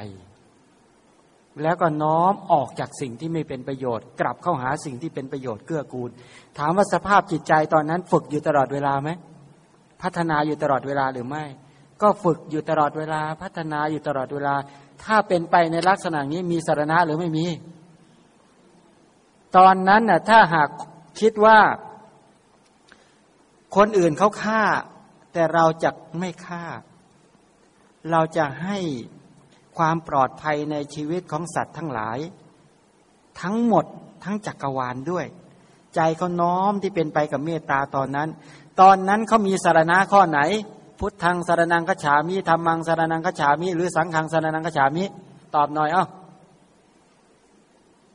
แล้วก็น้อมออกจากสิ่งที่ไม่เป็นประโยชน์ กลับเข้าหาสิ่งที่เป็นประโยชน์เกื้อกูล ถามว่าสภาพจิตใจตอนนั้น ฝึกอยู่ตลอดเวลาไหมพัฒนาอยู่ตลอดเวลาหรือไม่ ก็ฝึกอยู่ตลอดเวลา พัฒนาอยู่ตลอดเวลา ถ้าเป็นไปในลักษณะนี้มีสารณะหรือไม่มี ตอนนั้นน่ะถ้าหากคิดว่าคนอื่นเขาฆ่า แต่เราจะไม่ฆ่า เราจะให้ความปลอดภัยในชีวิตของสัตว์ทั้งหลาย ทั้งหมดทั้งจักรวาลด้วย ใจเขาน้อมที่เป็นไปกับเมตตาตอนนั้น ตอนนั้นเขามีสารณะข้อไหน พุทธังสารนังกฉามิธรรมังสารนังกฉามิ หรือสังฆังสารนังกฉามิ ตอบหน่อยเอ้า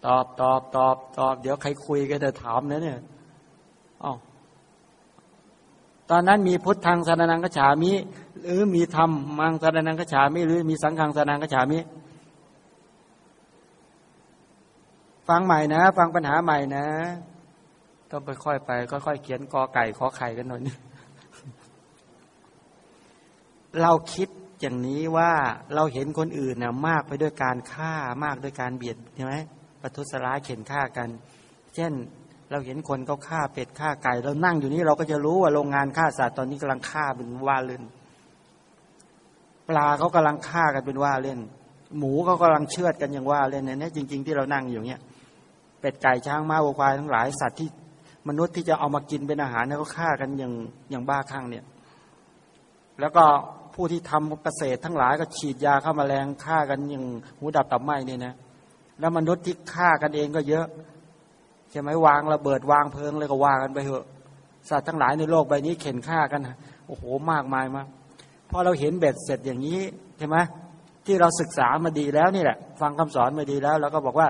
ตอบตอบตอบตอบเดี๋ยวใครคุยก็จะถามนะเนี่ยอ๋อตอนนั้นมีพุทธังสารนังกฉามิ หรือมีธรรมมังสารนังกฉามิหรือมีสังฆังสารนังกฉามิ ฟังใหม่นะ ฟังปัญหาใหม่นะ ต้องค่อยๆไป ค่อยๆเขียนกอไก่ขอไข่กันหน่อยเราคิดอย่างนี้ว่าเราเห็นคนอื่นน่ะมากไปด้วยการฆ่ามากด้วยการเบียดใช่ไหมประทุษร้ายเข็นฆ่ากัน เช่นเราเห็นคนเขาฆ่าเป็ดฆ่าไก่ เรานั่งอยู่นี้เราก็จะรู้ว่าโรงงานฆ่าสัตว์ตอนนี้กำลังฆ่าเป็นว่าเล่น ปลาเขากำลังฆ่ากันเป็นว่าเล่น หมูเขากำลังเชือดกันอย่างว่าเล่นเนี่ยจริง ๆ ที่เรานั่งอยู่เนี่ยเป็ดไก่ช้างม้าวัวควายทั้งหลายสัตว์ที่มนุษย์ที่จะเอามากินเป็นอาหารเนี่ยเขาฆ่ากันอย่างอย่างบ้าคลั่งเนี่ย แล้วก็ผู้ที่ทำเกษตรทั้งหลายก็ฉีดยาฆ่ามาแมลงฆ่ากันอย่างหูดับตับไหมเนี่ยนะแล้วมนุษย์ที่ฆ่ากันเองก็เยอะใช่ไหมวางระเบิดวางเพลิงเลยก็ว่ากันไปเถอะสัตว์ทั้งหลายในโลกใบนี้เข็นฆ่ากันโอ้โหมากมายมาก พอเราเห็นเบ็ดเสร็จอย่างนี้ใช่ไหมที่เราศึกษามาดีแล้วนี่แหละ ฟังคำสอนมาดีแล้วเราก็บอกว่า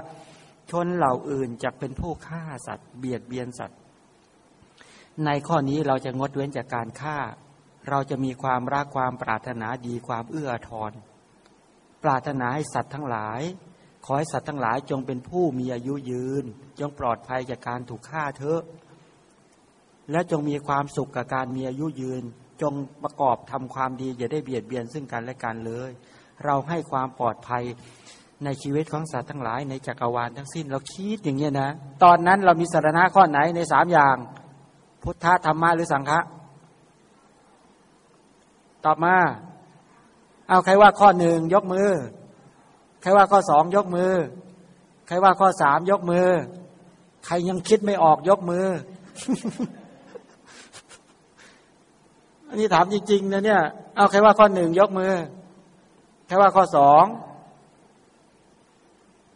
ชนเหล่าอื่นจะเป็นผู้ฆ่าสัตว์ เบียดเบียนสัตว์ ในข้อนี้เราจะงดเว้นจากการฆ่า เราจะมีความรักความปรารถนาดีความเอื้อทอนปรารถนาให้สัตว์ทั้งหลาย ขอให้สัตว์ทั้งหลายจงเป็นผู้มีอายุยืน จงปลอดภัยจากการถูกฆ่าเถอะ และจงมีความสุขกับการมีอายุยืน จงประกอบทำความดีอย่าได้เบียดเบียนซึ่งกันและกันเลย เราให้ความปลอดภัยในชีวิตของสัตว์ทั้งหลายในจักรวาลทั้งสิ้น เราคิดอย่างนี้นะ ตอนนั้นเรามีสารณะข้อไหนในสามอย่าง พุทธธรรมะหรือสังฆะตอบมา เอาใครว่าข้อหนึ่งยกมือ ใครว่าข้อสองยกมือ ใครว่าข้อสามยกมือ ใครยังคิดไม่ออกยกมือ อันนี้ถามจริงๆนะเนี่ย เอาใครว่าข้อหนึ่งยกมือใครว่าข้อสอง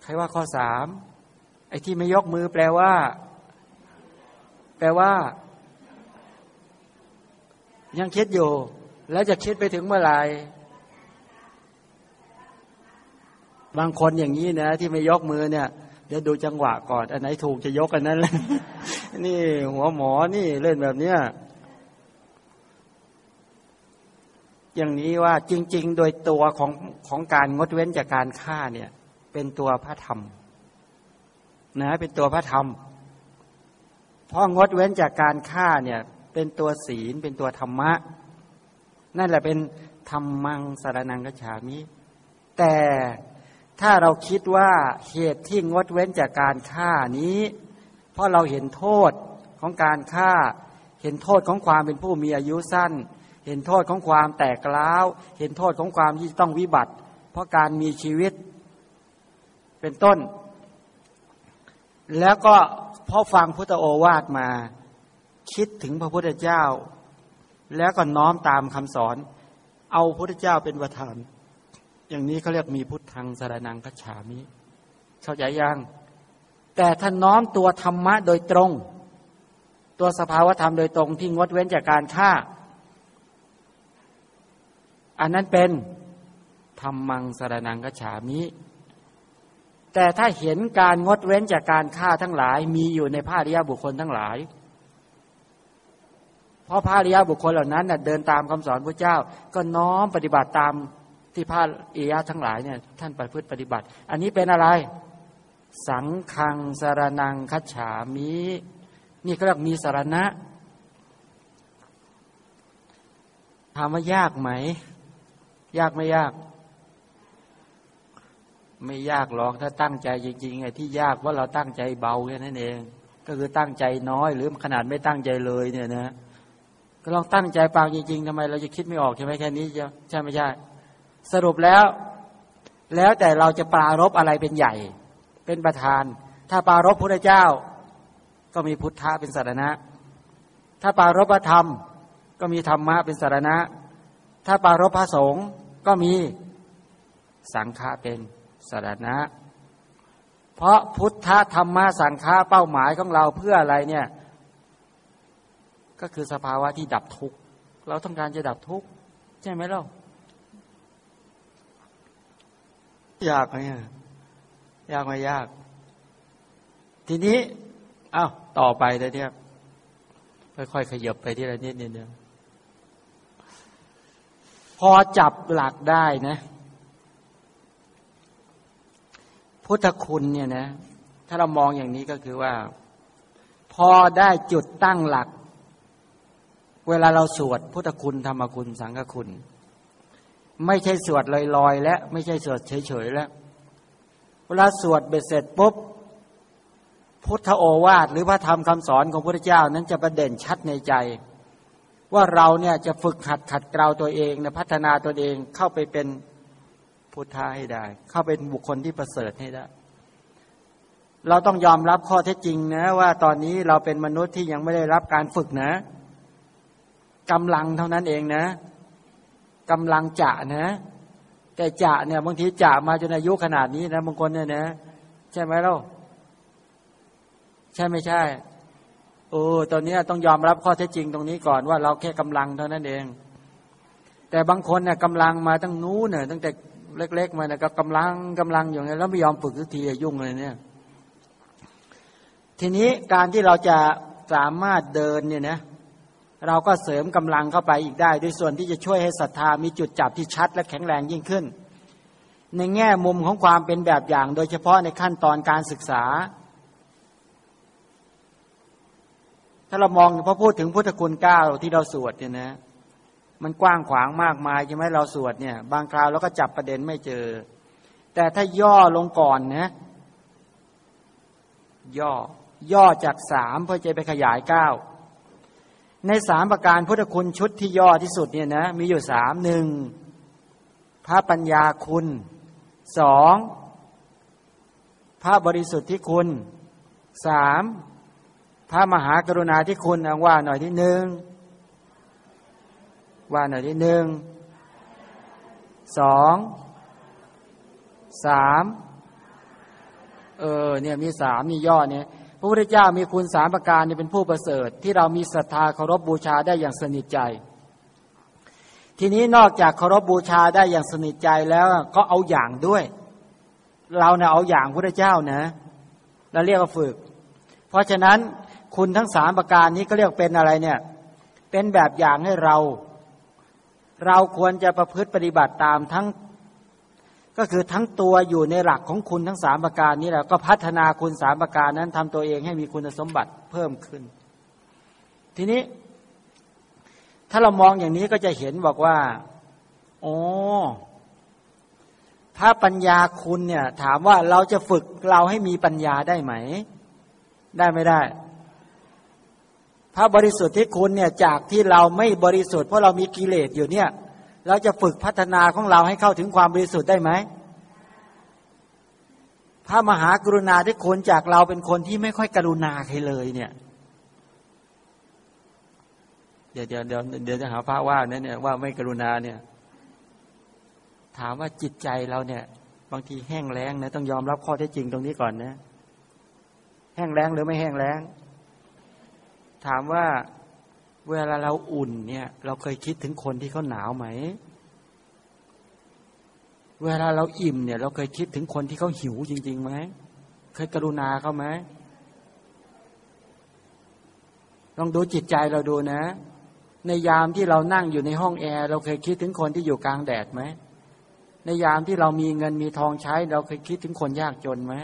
ใครว่าข้อสามไอ้ที่ไม่ยกมือแปลว่า แปลว่า ยังคิดอยู่ แล้วจะคิดไปถึงเมื่อไหร่บางคนอย่างนี้นะที่ไม่ยกมือเนี่ย เดี๋ยวดูจังหวะก่อนอันไหนถูกจะยกอันนั้นเลยนี่หัวหมอนี่เล่นแบบเนี้ย อย่างนี้ว่าจริง ๆ โดยตัวของของการงดเว้นจากการฆ่าเนี่ย เป็นตัวพระธรรมนะเป็นตัวพระธรรมเพราะงดเว้นจากการฆ่าเนี่ย เป็นตัวศีลเป็นตัวธรรมะ นั่นแหละเป็นธรรมังสารนังกัจฉามิแต่ถ้าเราคิดว่าเหตุที่งดเว้นจากการฆ่านี้ เพราะเราเห็นโทษของการฆ่า เห็นโทษของความเป็นผู้มีอายุสั้น เห็นโทษของความแตกล้าว เห็นโทษของความที่ต้องวิบัติ เพราะการมีชีวิตเป็นต้น แล้วก็พอฟังพุทธโอวาทมา คิดถึงพระพุทธเจ้า แล้วก็น้อมตามคำสอน เอาพระพุทธเจ้าเป็นประธาน อย่างนี้เขาเรียกมีพุทธังสารนังคัจฉามิ เข้าใจยังแต่ถ้าน้อมตัวธรรมะโดยตรง ตัวสภาวธรรมโดยตรงที่งดเว้นจากการฆ่า อันนั้นเป็นธรรมังสารนังกฉามิ แต่ถ้าเห็นการงดเว้นจากการฆ่าทั้งหลาย มีอยู่ในภาริยาบุคคลทั้งหลาย เพราะภาริยาบุคคลเหล่านั้นเดินตามคำสอนพระเจ้า ก็น้อมปฏิบัติตามที่พระเอียะทั้งหลายเนี่ยท่านไปพฤติปฏิบัติ อันนี้เป็นอะไร สังคังสารนังคัจฉามิ นี่ก็เรียกมีสารณะถามว่ายากไหม ยากไม่ยาก ไม่ยากหรอกถ้าตั้งใจจริงๆไอ้ที่ยากว่าเราตั้งใจเบาแค่นั้นเอง ก็คือตั้งใจน้อยหรือขนาดไม่ตั้งใจเลยเนี่ยนะก็ลองตั้งใจปางจริงๆทำไมเราจะคิดไม่ออกใช่ไหมแค่นี้ใช่ไม่ใช่ สรุปแล้ว แล้วแต่เราจะปรารบอะไรเป็นใหญ่ เป็นประธาน ถ้าปรารบพระเจ้า ก็มีพุทธะเป็นสารณะ ถ้าปรารบพระธรรม ก็มีธรรมะเป็นสารณะ ถ้าปรารบพระสงฆ์ ก็มีสังฆะเป็นสารณะ เพราะพุทธธรรมะสังฆะเป้าหมายของเราเพื่ออะไรเนี่ย ก็คือสภาวะที่ดับทุกข์ เราต้องการจะดับทุกข์ ใช่ไหมล่ะยากไหมยากไหมยาก ทีนี้อ้าวต่อไปเลยเนี่ยค่อยๆขยับไปที่ละนิดนิดเดียว อจับหลักได้นะ พุทธคุณเนี่ยนะ ถ้าเรามองอย่างนี้ก็คือว่า พอได้จุดตั้งหลัก เวลาเราสวดพุทธคุณธรรมคุณสังฆคุณ ไม่ใช่สวดลอยๆ และ ไม่ใช่สวดเฉยๆแล้ว เวลาสวดเบ็ดเสร็จปุ๊บพุทธโอวาทหรือพระธรรมคำสอนของพระเจ้านั้นจะประเด่นชัดในใจ ว่าเราเนี่ยจะฝึกหัดขัดเกลาตัวเองนะพัฒนาตัวเองเข้าไปเป็นพุทธะให้ได้ เข้าเป็นบุคคลที่ประเสริฐให้ได้ เราต้องยอมรับข้อเท็จจริงนะว่าตอนนี้เราเป็นมนุษย์ที่ยังไม่ได้รับการฝึกนะกำลังเท่านั้นเองนะกำลังจะนะ แต่จะเนี่ยบางทีจะมาจนอายุขนาดนี้นะบางคนเนี่ยนะ ใช่ไหมล่ะใช่ไม่ใช่ โอ้ตอนนี้ต้องยอมรับข้อเท็จจริงตรงนี้ก่อนว่าเราแค่กำลังเท่านั้นเอง แต่บางคนเนี่ยกำลังมาตั้งนู้นเนี่ยตั้งแต่เล็ก ๆ มาเนี่ยก็กำลังกำลังอยู่ไงแล้วไม่ยอมฝึกสักทียุ่งเลยเนี่ย ทีนี้การที่เราจะสามารถเดินเนี่ยนะเราก็เสริมกำลังเข้าไปอีกได้ ด้วยส่วนที่จะช่วยให้ศรัทธามีจุดจับที่ชัดและแข็งแรงยิ่งขึ้น ในแง่มุมของความเป็นแบบอย่าง โดยเฉพาะในขั้นตอนการศึกษา ถ้าเรามองพอพูดถึงพุทธคุณเก้าที่เราสวดเนี่ยนะ มันกว้างขวางมากมายใช่ไหมเราสวดเนี่ย บางคราวเราก็จับประเด็นไม่เจอ แต่ถ้าย่อลงก่อนนะย่อย่อจากสามเพื่อจะไปขยายเก้าในสามประการพุทธคุณชุดที่ย่อที่สุดเนี่ยนะมีอยู่สามหนึ่งพระปัญญาคุณสองพระบริสุทธิ์ที่คุณสาม พระมหากรุณาที่คุณเอาว่าหน่อยที่หนึ่งว่าหน่อยที่หนึ่งสองสามเออเนี่ยมีสามมีย่อเนี่ยพระพุทธเจ้ามีคุณสามประการเนี่ยเป็นผู้ประเสริฐ ที่เรามีศรัทธาเคารพบบูชาได้อย่างสนิทใจ ทีนี้นอกจากเคารพบบูชาได้อย่างสนิทใจแล้วก็เอาอย่างด้วย เราเนี่ยเอาอย่างพระพุทธเจ้านะเราเรียกว่าฝึก เพราะฉะนั้น คุณทั้งสามประการนี้ก็เรียกเป็นอะไรเนี่ย เป็นแบบอย่างให้เรา เราควรจะประพฤติปฏิบัติตามทั้ง ก็คือทั้งตัวอยู่ในหลักของคุณทั้งสามประการนี้แหละก็พัฒนาคุณสามประการนั้นทำตัวเองให้มีคุณสมบัติเพิ่มขึ้น ทีนี้ ถ้าเรามองอย่างนี้ก็จะเห็นบอกว่าโอ้พระปัญญาคุณเนี่ย ถามว่าเราจะฝึกเราให้มีปัญญาได้ไหม ได้ไม่ได้ พระบริสุทธิ์ที่คุณเนี่ยจากที่เราไม่บริสุทธิ์เพราะเรามีกิเลสอยู่เนี่ย เราจะฝึกพัฒนาของเราให้เข้าถึงความบริสุทธิ์ได้ไหมพระมหากรุณาที่คุณจากเราเป็นคนที่ไม่ค่อยกรุณาใครเลยเนี่ย เดี๋ยวเดี๋ยวเดี๋ยวเดี๋ยวจะหาพระว่าเนี่ยว่าไม่กรุณาเนี่ย ถามว่าจิตใจเราเนี่ย บางทีแห้งแล้งนะต้องยอมรับข้อเท็จจริงตรงนี้ก่อนนะ แห้งแล้งหรือไม่แห้งแล้ง ถามว่าเวลาเราอุ่นเนี่ย เราเคยคิดถึงคนที่เขาหนาวไหม เวลาเราอิ่มเนี่ย เราเคยคิดถึงคนที่เขาหิวจริงๆไหมเคยกรุณาเขาไหมลองดูจิตใจเราดูนะ ในยามที่เรานั่งอยู่ในห้องแอร์เราเคยคิดถึงคนที่อยู่กลางแดดไหมในยามที่เรามีเงินมีทองใช้ เราเคยคิดถึงคนยากจนไหม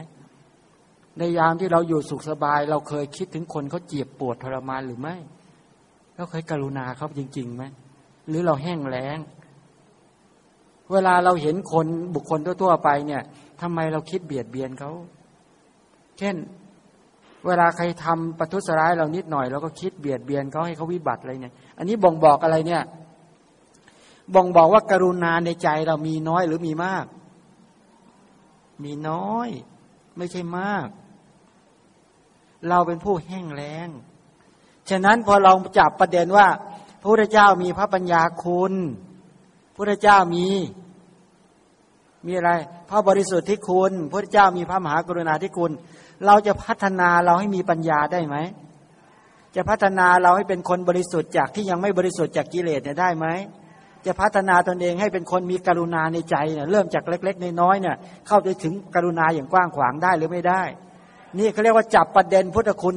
ในยามที่เราอยู่สุขสบาย เราเคยคิดถึงคนเขาเจ็บปวดทรมานหรือไม่เราเคยกรุณาเขาจริงๆไหมหรือเราแห้งแล้ง เวลาเราเห็นคนบุคคลทั่วๆไปเนี่ยทำไมเราคิดเบียดเบียนเขาเช่น เวลาใครทำประทุษร้ายเรานิดหน่อยเราก็คิดเบียดเบียนเขาให้เขาวิบัติอะไรเนี่ย อันนี้บ่งบอกอะไรเนี่ย บ่งบอกว่าการุณาในใจเรามีน้อยหรือมีมาก มีน้อย ไม่ใช่มาก เราเป็นผู้แห้งแล้ง ฉะนั้นพอเราจับประเด็นว่า พระพุทธเจ้ามีพระปัญญาคุณพระพุทธเจ้ามีมีอะไร พระบริสุทธิ์ที่คุณพระพุทธเจ้ามีพระมหากรุณาธิคุณ เราจะพัฒนาเราให้มีปัญญาได้ไหม จะพัฒนาเราให้เป็นคนบริสุทธิ์จากที่ยังไม่บริสุทธิ์จากกิเลสเนี่ยได้ไหม จะพัฒนาตนเองให้เป็นคนมีกรุณาในใจเนี่ยเริ่มจากเล็ก ๆ น้อยๆเนี่ยเข้าไปถึงกรุณาอย่างกว้างขวางได้หรือไม่ได้ นี่เขาเรียกว่าจับประเด็นพุทธคุณ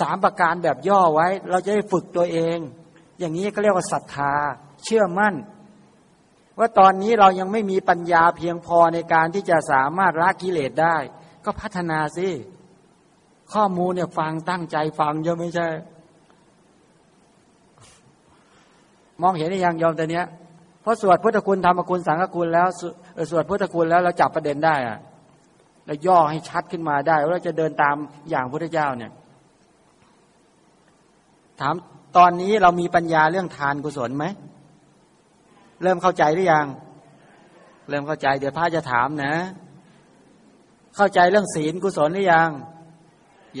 สามประการแบบย่อไว้ เราจะได้ฝึกตัวเอง อย่างนี้ก็เรียกว่าศรัทธา เชื่อมั่น ว่าตอนนี้เรายังไม่มีปัญญาเพียงพอในการที่จะสามารถละกิเลสได้ ก็พัฒนาสิข้อมูลเนี่ยฟังตั้งใจฟังยอะไม่ใช่ มองเห็นได้ยังยอมแต่เนี้ยเพราะสวดพุทธคุณธรรมคุณสังฆคุณแล้วสวดพุทธคุณแล้วเราจับประเด็นได้อะ เราย่อให้ชัดขึ้นมาได้ว่าจะเดินตามอย่างพระเจ้าเนี่ย ถามตอนนี้เรามีปัญญาเรื่องทานกุศลไหมเริ่มเข้าใจหรือยัง เริ่มเข้าใจ เดี๋ยวพระจะถามนะ เข้าใจเรื่องศีลกุศลหรือยัง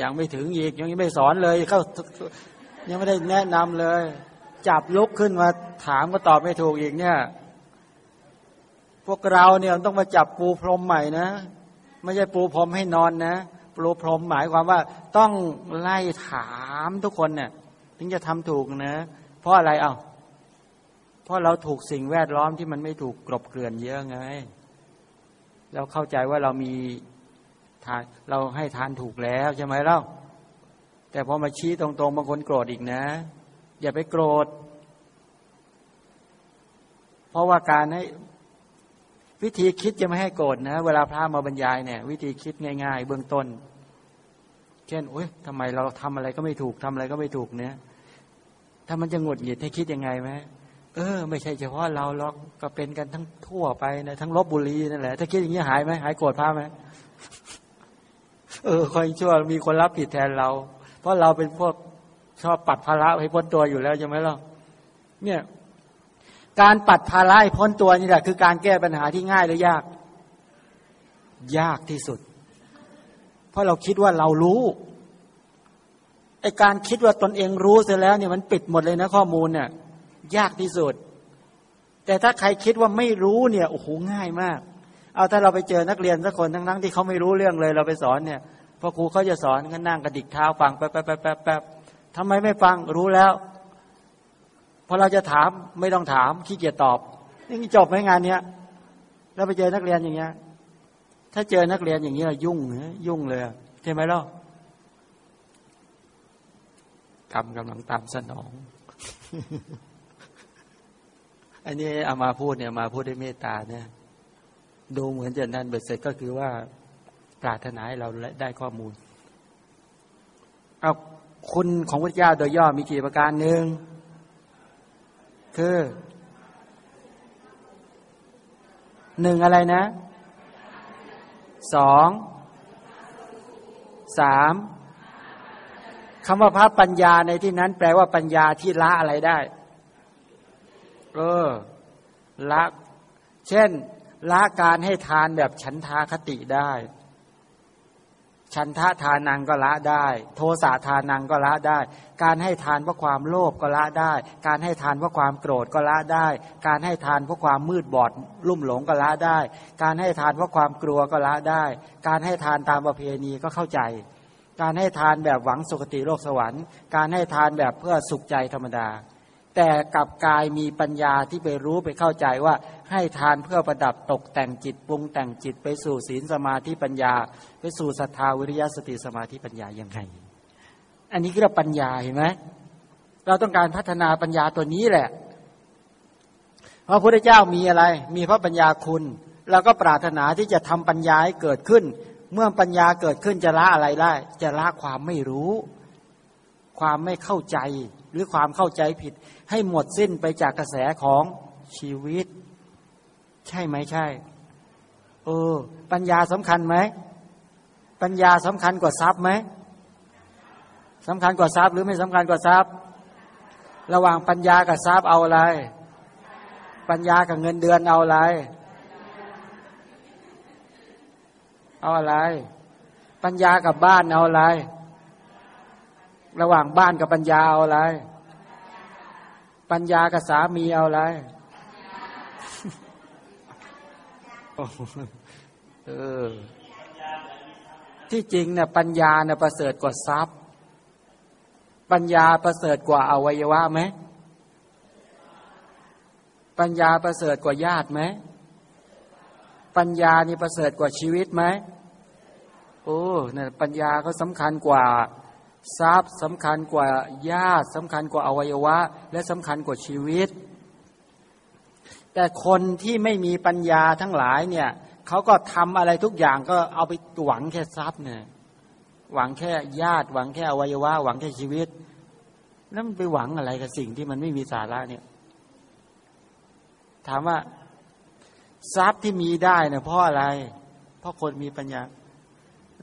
ยังไม่ถึงอีกยังไม่สอนเลยเข้ายังไม่ได้แนะนำเลย จับลุกขึ้นมาถามก็ตอบไม่ถูกอีกเนี่ย พวกเราเนี่ยต้องมาจับปูพรมใหม่นะ ไม่ใช่ปูพรมให้นอนนะปูพรมหมายความว่าต้องไล่ถามทุกคนเนี่ยถึงจะทำถูกนะ เพราะอะไรเอา้าเพราะเราถูกสิ่งแวดล้อมที่มันไม่ถูกกรบเกลื่อนเยอะไงเราเข้าใจว่าเรามีทานเราให้ทานถูกแล้วใช่ไหมเล่าแต่พอมาชี้ตรงๆบางคนโกรธอีกนะ อย่าไปโกรธ เพราะว่าการให้ วิธีคิดจะไม่ให้โกรธนะ เวลาพระมาบรรยายเนี่ยวิธีคิดง่าย ๆ เบื้องต้น เช่นโอ้ยทำไมเราทำอะไรก็ไม่ถูกทำอะไรก็ไม่ถูกเนี่ย ถ้ามันจะหงุดหงิดให้คิดยังไงไหมเออ ไม่ใช่เฉพาะเราหรอกก็เป็นกันทั้งทั่วไปนะทั้งลบบุรีนั่นแหละถ้าคิดอย่างนี้หายไหมหายโกรธพระไหมเออคอยชั่วมีคนรับผิดแทนเรา เพราะเราเป็นพวกชอบปัดภาระให้พ้นตัวอยู่แล้วใช่ไหมล่ะเนี่ย การปัดภาระให้พ้นตัวนี่แหละคือการแก้ปัญหาที่ง่ายหรือยาก ยากที่สุด เพราะเราคิดว่าเรารู้ไอการคิดว่าตนเองรู้เสร็จแล้วเนี่ยมันปิดหมดเลยนะข้อมูลเนี่ยยากที่สุด แต่ถ้าใครคิดว่าไม่รู้เนี่ยโอ้โหง่ายมาก เอาถ้าเราไปเจอนักเรียนสักคนทั้งๆที่เขาไม่รู้เรื่องเลยเราไปสอนเนี่ยพอครูเขาจะสอนก็นั่งกระดิกเท้าฟังแป๊บแป๊บแป๊บแป๊บแป๊บทำไมไม่ฟังรู้แล้ว พอเราจะถามไม่ต้องถามขี้เกียจตอบนี่จบไหมงานเนี้ยเราไปเจอนักเรียนอย่างเงี้ย ถ้าเจอนักเรียนอย่างเงี้ยยุ่งยุ่งเลยใช่ไหมล่ะกรรมกำลังตามสนอง อันนี้เอามาพูดเนี่ยมาพูดด้วยเมตตาเนี่ย ดูเหมือนจะนั่นเบ็ดเสร็จก็คือว่าปรารถนาให้เราได้ข้อมูล เอาคุณของพระเจ้าโดยย่อมีกี่ประการหนึ่ง คือหนึ่งอะไรนะสองสามคำว่าพระปัญญาในที่นั้นแปลว่าปัญญาที่ละอะไรได้ เออละ เช่น ละการให้ทานแบบฉันทาคติได้ ฉันทะทานังก็ละได้ โทสะทานังก็ละได้ การให้ทานเพราะความโลภก็ละได้ การให้ทานเพราะความโกรธก็ละได้ การให้ทานเพราะความมืดบอดลุ่มหลงก็ละได้ การให้ทานเพราะความกลัวก็ละได้ การให้ทานตามประเพณีก็เข้าใจ การให้ทานแบบหวังสุคติโลกสวรรค์ การให้ทานแบบเพื่อสุขใจธรรมดา แต่กับกายมีปัญญาที่ไปรู้ไปเข้าใจว่าให้ทานเพื่อประดับตกแต่งจิตปรุงแต่งจิตไปสู่ศีลสมาธิปัญญา ไปสู่ศรัทธาวิริยะสติสมาธิปัญญายังไงอันนี้คือปัญญาเห็นไหมเราต้องการพัฒนาปัญญาตัวนี้แหละ เพราะพระพุทธเจ้ามีอะไร มีพระปัญญาคุณเราก็ปรารถนาที่จะทำปัญญาให้เกิดขึ้น เมื่อปัญญาเกิดขึ้นจะละอะไรได้ จะละความไม่รู้ ความไม่เข้าใจ หรือความเข้าใจผิด ให้หมดสิ้นไปจากกระแสของชีวิต ใช่ไหมใช่ เออ ปัญญาสำคัญไหม ปัญญาสำคัญกว่าทรัพย์ไหมสำคัญกว่าทรัพย์หรือไม่สำคัญกว่าทรัพย์ ระหว่างปัญญากับทรัพย์เอาอะไร ปัญญากับเงินเดือนเอาอะไร เอาอะไร ปัญญากับบ้านเอาอะไร ระหว่างบ้านกับปัญญาเอาอะไร ปัญญากับสามีเอาอะไรเออ ที่จริงเนี่ยปัญญาเนี่ยประเสริฐกว่าทรัพย์ ปัญญาประเสริฐกว่าอวัยวะไหม ปัญญาประเสริฐกว่าญาติไหม ปัญญานี่ประเสริฐกว่าชีวิตไหม โอ้เนี่ยปัญญาก็สำคัญกว่า ทรัพย์สำคัญกว่าญาติสำคัญกว่าอวัยวะ และสำคัญกว่าชีวิต แต่คนที่ไม่มีปัญญาทั้งหลายเนี่ยเขาก็ทำอะไรทุกอย่างก็เอาไปหวังแค่ทรัพย์เนี่ยหวังแค่ญาติ หวังแค่อวัยวะ หวังแค่ชีวิต แล้วมันไปหวังอะไรกับสิ่งที่มันไม่มีสาระเนี่ยถามว่าทรัพย์ที่มีได้เนี่ยเพราะอะไร เพราะคนมีปัญญา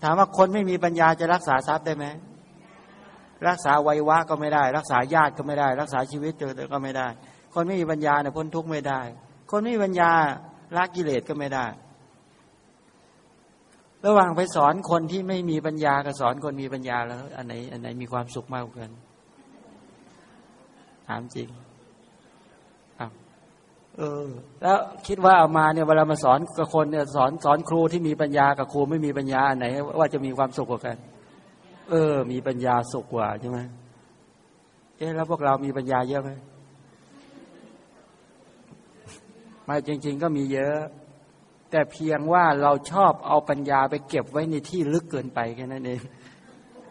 ถามว่าคนไม่มีปัญญาจะรักษาทรัพย์ได้ไหม รักษาวัยวะก็ไม่ได้ รักษาญาติก็ไม่ได้ รักษาชีวิตเจอก็ไม่ได้ คนไม่มีปัญญาเนี่ยพ้นทุกข์ไม่ได้ คนไม่มีปัญญาละกิเลสก็ไม่ได้ ระหว่างไปสอนคนที่ไม่มีปัญญากับสอนคนมีปัญญาแล้ว อันไหนอันไหนมีความสุขมากกว่ากันถามจริงเออ แล้วคิดว่าเอามาเนี่ยเวลามาสอนกับคนเนี่ยสอนสอนครูที่มีปัญญากับครูไม่มีปัญญาไหน ว่าจะมีความสุขกว่ากัน เออ มีปัญญาสุขกว่าใช่ไหมเอ๊ะแล้วพวกเรามีปัญญาเยอะไหมไม่จริง ๆ ก็มีเยอะ แต่เพียงว่าเราชอบเอาปัญญาไปเก็บไว้ในที่ลึกเกินไปแค่นั้นเอง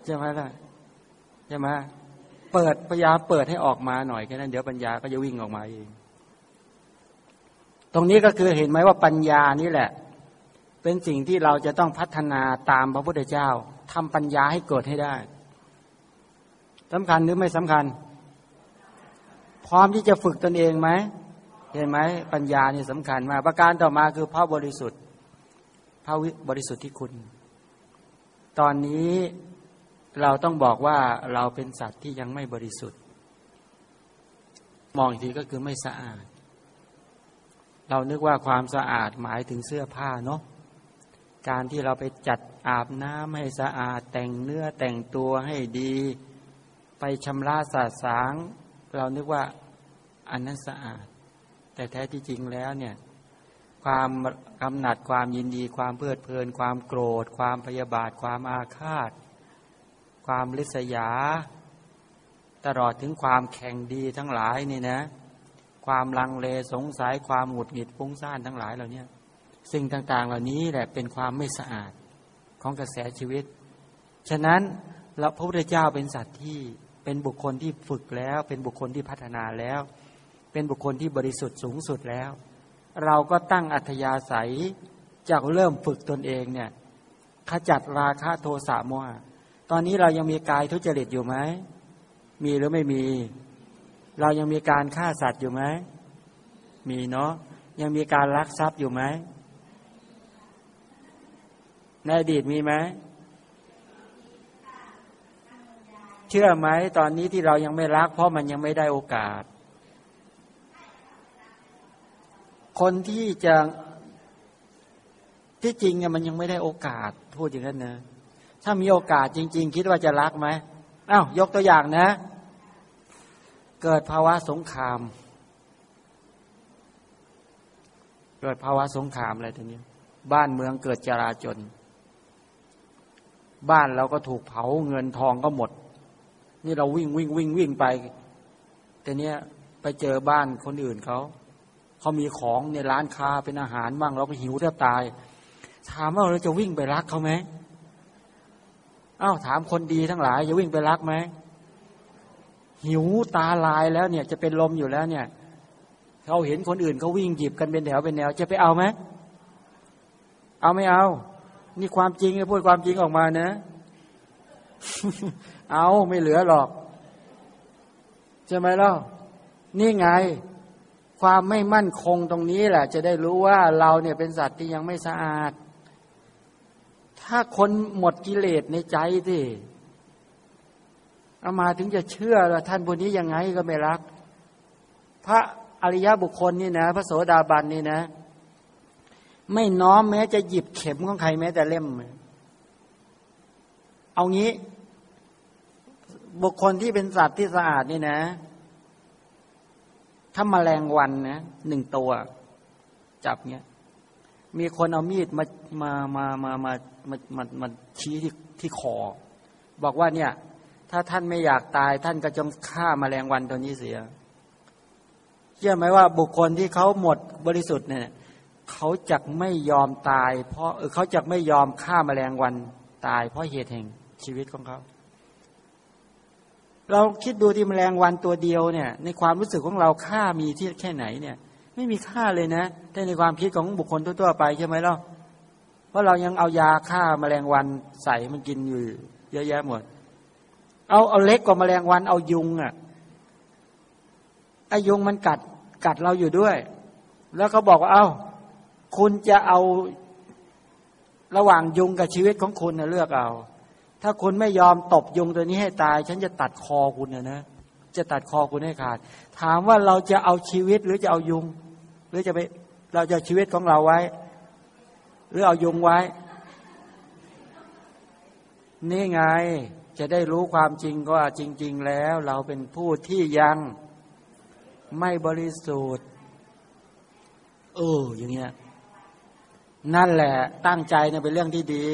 ใช่ไหมล่ะใช่ไหมเปิดพยายาเปิดให้ออกมาหน่อยแค่นั้นเดี๋ยวปัญญาก็จะวิ่งออกมาเองตรงนี้ก็คือเห็นไหมว่าปัญญานี่แหละ เป็นสิ่งที่เราจะต้องพัฒนาตามพระพุทธเจ้า ทำปัญญาให้เกิดให้ได้สำคัญหรือไม่สำคัญ พร้อมที่จะฝึกตนเองไหมเห็นไหมปัญญานี่สำคัญมากประการต่อมาคือพระบริสุทธิ์พระวิบริสุทธิ์ที่คุณ ตอนนี้เราต้องบอกว่าเราเป็นสัตว์ที่ยังไม่บริสุทธิ์ มองอีกทีก็คือไม่สะอาด เรานึกว่าความสะอาดหมายถึงเสื้อผ้าเนาะ การที่เราไปจัดอาบน้ำให้สะอาดแต่งเนื้อแต่งตัวให้ดี ไปชำระสาสาง เรานึกว่าอันนั้นสะอาด แต่แท้ที่จริงแล้วเนี่ยความกำหนัดความยินดี ความเพลิดเพลิน ความโกรธ ความพยาบาท ความอาฆาต ความลิษยา ตลอดถึงความแข่งดีทั้งหลายนี่นะ ความลังเลสงสัยความหงุดหงิดฟุ้งซ่านทั้งหลายเหล่านี้ สิ่งต่างๆ เหล่านี้แหละเป็นความไม่สะอาดของกระแสชีวิต ฉะนั้นเราพระพุทธเจ้าเป็นสัตว์ที่เป็นบุคคลที่ฝึกแล้ว เป็นบุคคลที่พัฒนาแล้ว เป็นบุคคลที่บริสุทธิ์สูงสุดแล้ว เราก็ตั้งอัธยาศัยจากเริ่มฝึกตนเองเนี่ยขจัดราคะโทสะโมหะตอนนี้เรายังมีกายทุจริตอยู่ไหม มีหรือไม่มี เรายังมีการฆ่าสัตว์อยู่ไหม มีเนาะ ยังมีการลักทรัพย์อยู่ไหม ในอดีตมีไหมเชื่อไหมตอนนี้ที่เรายังไม่รัก เพราะมันยังไม่ได้โอกาส คนที่จะที่จริงมันยังไม่ได้โอกาสพูดอย่างนั้นนะถ้ามีโอกาสจริง ๆ คิดว่าจะรักไหมอ้าวยกตัวอย่างนะ เกิดภาวะสงคราม เกิดภาวะสงครามอะไรทีนี้ บ้านเมืองเกิดจราจน บ้านเราก็ถูกเผาเงินทองก็หมด นี่เราวิ่งวิ่งวิ่งวิ่งไปแต่เนี้ยไปเจอบ้านคนอื่นเขาเขามีของในร้านค้าเป็นอาหารบ้างเราก็หิวแทบตาย ถามว่าเราจะวิ่งไปรักเขาไหมอ้าวถามคนดีทั้งหลายจะวิ่งไปรักไหมหิวตาลายแล้วเนี่ย จะเป็นลมอยู่แล้วเนี่ยเขาเห็นคนอื่นเขาวิ่งหยิบกันเป็นแถวเป็นแนว จะไปเอาไหมเอาไม่เอา นี่ความจริงพูดความจริงออกมานะ เอาไม่เหลือหรอกใช่ไหมล่ะนี่ไง ความไม่มั่นคงตรงนี้แหละ จะได้รู้ว่าเราเนี่ยเป็นสัตว์ที่ยังไม่สะอาด ถ้าคนหมดกิเลสในใจสิเอามาถึงจะเชื่อว่าท่านบุนี้ยังไงก็ไม่รัก พระอริยบุคคลนี่นะ พระโสดาบันนี่นะ ไม่น้อมแม้จะหยิบเข็มของใครแม้แต่เล่ม เอางี้ บุคคลที่เป็นสัตว์ที่สะอาดนี่นะ ถ้ามาแมลงวันนะหนึ่งตัว จับเงี้ย มีคนเอามีดมามามามามามามามาชี้ที่ที่คอบอกว่าเนี่ย ถ้าท่านไม่อยากตาย ท่านก็จงฆ่ามาแมลงวันตัวนี้เสียเชื่อไหมว่าบุคคลที่เขาหมดบริสุทธิ์เนี่ย เขาจะไม่ยอมตาย เพราะเขาจะไม่ยอมฆ่าแมลงวันตาย เพราะเหตุแห่งชีวิตของเขาเราคิดดูที่แมลงวันตัวเดียวเนี่ย ในความรู้สึกของเราค่ามีที่แค่ไหนเนี่ย ไม่มีค่าเลยนะแต่ในความคิดของบุคคลทั่วๆไปใช่ไหมล่ะเพราะเรายังเอายาฆ่าแมลงวันใส่มันกินอยู่เยอะแยะหมด เอาเอาเล็กกว่าแมลงวันเอายุงอะไอยุงมันกัดกัดเราอยู่ด้วย แล้วเขาบอกว่าเอา้า คุณจะเอาระหว่างยุงกับชีวิตของคุณนะเลือกเอา ถ้าคุณไม่ยอมตบยุงตัวนี้ให้ตาย ฉันจะตัดคอคุณนะนะ จะตัดคอคุณให้ขาด ถามว่าเราจะเอาชีวิตหรือจะเอายุง หรือจะไปเราจะชีวิตของเราไว้ หรือเอายุงไว้ นี่ไงจะได้รู้ความจริงว่าจริง ๆ แล้ว เราเป็นผู้ที่ยังไม่บริสุทธิ์เอออย่างเงี้ย นั่นแหละตั้งใจเนี่ยเป็นเรื่องที่ดี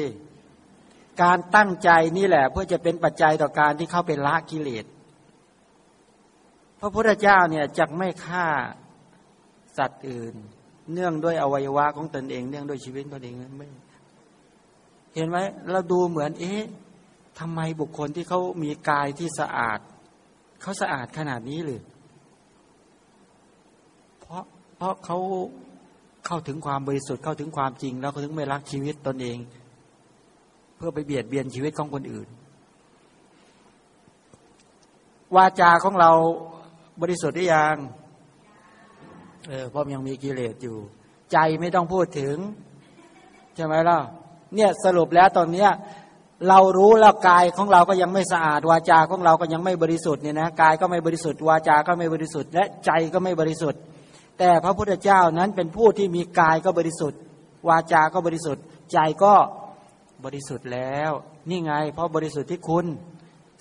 การตั้งใจนี่แหละ เพื่อจะเป็นปัจจัยต่อการที่เข้าไปละกิเลสพระพุทธเจ้าเนี่ยจะไม่ฆ่าสัตว์อื่น เนื่องด้วยอวัยวะของตนเอง เนื่องด้วยชีวิตตนเองไม่เห็นไหมเราดูเหมือน เอ๊ะทำไมบุคคลที่เขามีกายที่สะอาดเขาสะอาดขนาดนี้หรือเพราะเพราะเขา เข้าถึงความบริสุทธิ์เข้าถึงความจริง แล้วก็ถึงไม่รักชีวิตตนเอง เพื่อไปเบียดเบียนชีวิตของคนอื่น วาจาของเราบริสุทธิ์หรือยังเออเพราะยังมีกิเลสอยู่ ใจไม่ต้องพูดถึง ใช่ไหมล่ะเนี่ยสรุปแล้วตอนเนี้ยเรารู้แล้วกายของเราก็ยังไม่สะอาดวาจาของเราก็ยังไม่บริสุทธิ์เนี่ยนะกายก็ไม่บริสุทธิ์วาจาก็ไม่บริสุทธิ์และใจก็ไม่บริสุทธิ์ แต่พระพุทธเจ้านั้นเป็นผู้ที่มีกายก็บริสุทธิ์ วาจา ก็บริสุทธิ์ ใจก็บริสุทธิ์แล้ว นี่ไง เพราะบริสุทธิ์ที่คุณ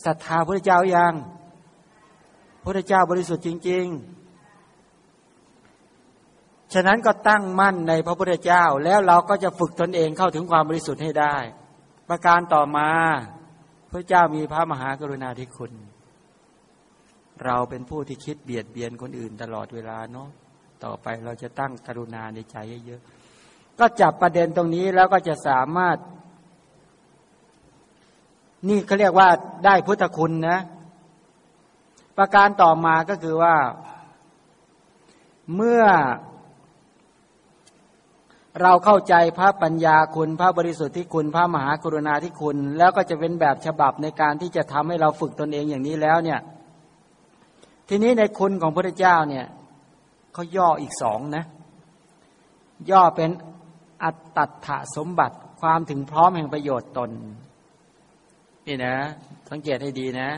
ศรัทธาพระเจ้ายังพระเจ้าบริสุทธิ์จริง ๆ ฉะนั้นก็ตั้งมั่นในพระพุทธเจ้า แล้วเราก็จะฝึกตนเองเข้าถึงความบริสุทธิ์ให้ได้ ประการต่อมาพระเจ้ามีพระมหากรุณาธิคุณ เราเป็นผู้ที่คิดเบียดเบียนคนอื่นตลอดเวลาเนาะ ต่อไป เราจะตั้งกรุณาในใจเยอะๆก็จับประเด็นตรงนี้แล้วก็จะสามารถ นี่เขาเรียกว่าได้พุทธคุณนะ ประการต่อมาก็คือว่า เมื่อ เราเข้าใจพระปัญญาคุณ พระบริสุทธิ์ที่คุณ พระมหากรุณาที่คุณ แล้วก็จะเป็นแบบฉบับในการที่จะทำให้เราฝึกตนเองอย่างนี้แล้วเนี่ยทีนี้ในคุณของพระเจ้าเนี่ย เขาย่ออีกสองนะ ย่อเป็นอัตตถสมบัติความถึงพร้อมแห่งประโยชน์ตน นี่นะ สังเกตให้ดีนะ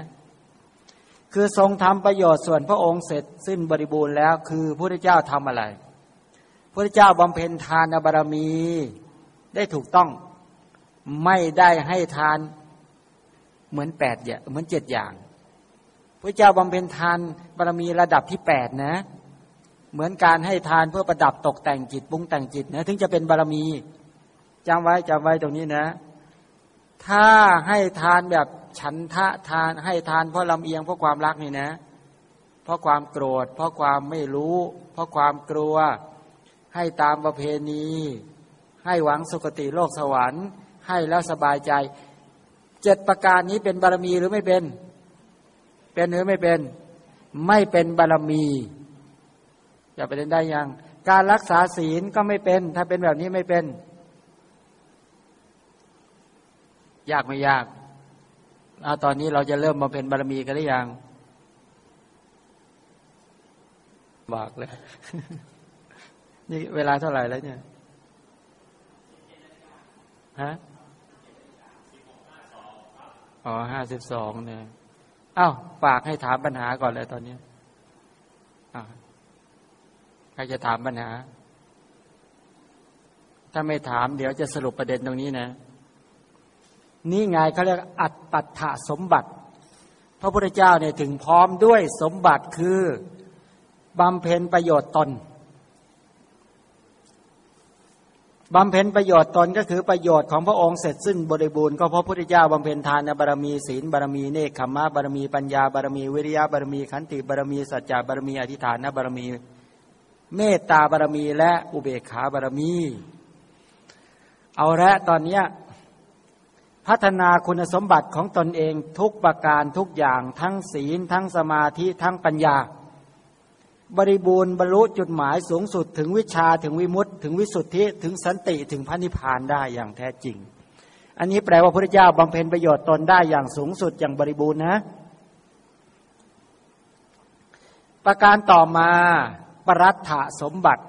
คือทรงทำประโยชน์ส่วนพระองค์เสร็จสิ้นบริบูรณ์แล้ว คือพระเจ้าทำอะไรพระเจ้าบำเพ็ญทานบารมีได้ถูกต้องไม่ได้ให้ทานเหมือนแปดอย่างเหมือนเจ็ดอย่างพระเจ้าบำเพ็ญทานบารมีระดับที่แปดนะ เหมือนการให้ทานเพื่อประดับตกแต่งจิตปรุงแต่งจิตนะถึงจะเป็นบารมีจำไว้จำไว้ตรงนี้นะ ถ้าให้ทานแบบฉันทะทานให้ทานเพราะลำเอียงเพราะความรักนี่นะ เพราะความโกรธ เพราะความไม่รู้ เพราะความกลัว ให้ตามประเพณี ให้หวังสุคติโลกสวรรค์ ให้แล้วสบายใจเจ็ดประการนี้เป็นบารมีหรือไม่เป็น เป็นหรือไม่เป็น ไม่เป็นบารมี จะไปเล่นได้ยัง การรักษาศีลก็ไม่เป็น ถ้าเป็นแบบนี้ไม่เป็น ยากไม่ยากอาตอนนี้เราจะเริ่มมาเป็นบารมีกันหรือยังบากเลยนี่เวลาเท่าไหร่แล้วเนี่ยฮะอ๋อห้าสิบสองเนี่ย อ้าว ฝากให้ถามปัญหาก่อนเลยตอนนี้อ้าว ใครจะถามปัญหา ถ้าไม่ถามเดี๋ยวจะสรุปประเด็นตรงนี้นะ นี่ไงเขาเรียกอัตตัถสมบัติ พระพุทธเจ้าเนี่ยถึงพร้อมด้วยสมบัติคือบำเพ็ญประโยชน์ตนบำเพ็ญประโยชน์ตนก็คือประโยชน์ของพระองค์เสร็จสิ้นบริบูรณ์ก็เพราะพระพุทธเจ้าบำเพ็ญทานบารมีศีลบารมีเนคขมะบารมีปัญญาบารมีวิริยะบารมีขันติบารมีสัจจะบารมีอธิฐานบารมี เมตตาบารมีและอุเบกขาบารมี เอาละตอนนี้พัฒนาคุณสมบัติของตนเองทุกประการทุกอย่างทั้งศีล ทั้งสมาธิทั้งปัญญา บริบูรณ์บรรลุจุดหมายสูงสุดถึงวิชาถึงวิมุตติถึงวิสุทธิถึงสันติถึงพระนิพพานได้อย่างแท้จริง อันนี้แปลว่าพระเจ้าบำเพ็ญประโยชน์ตนได้อย่างสูงสุดอย่างบริบูรณ์นะ ประการต่อมา ปรัตถสมบัติ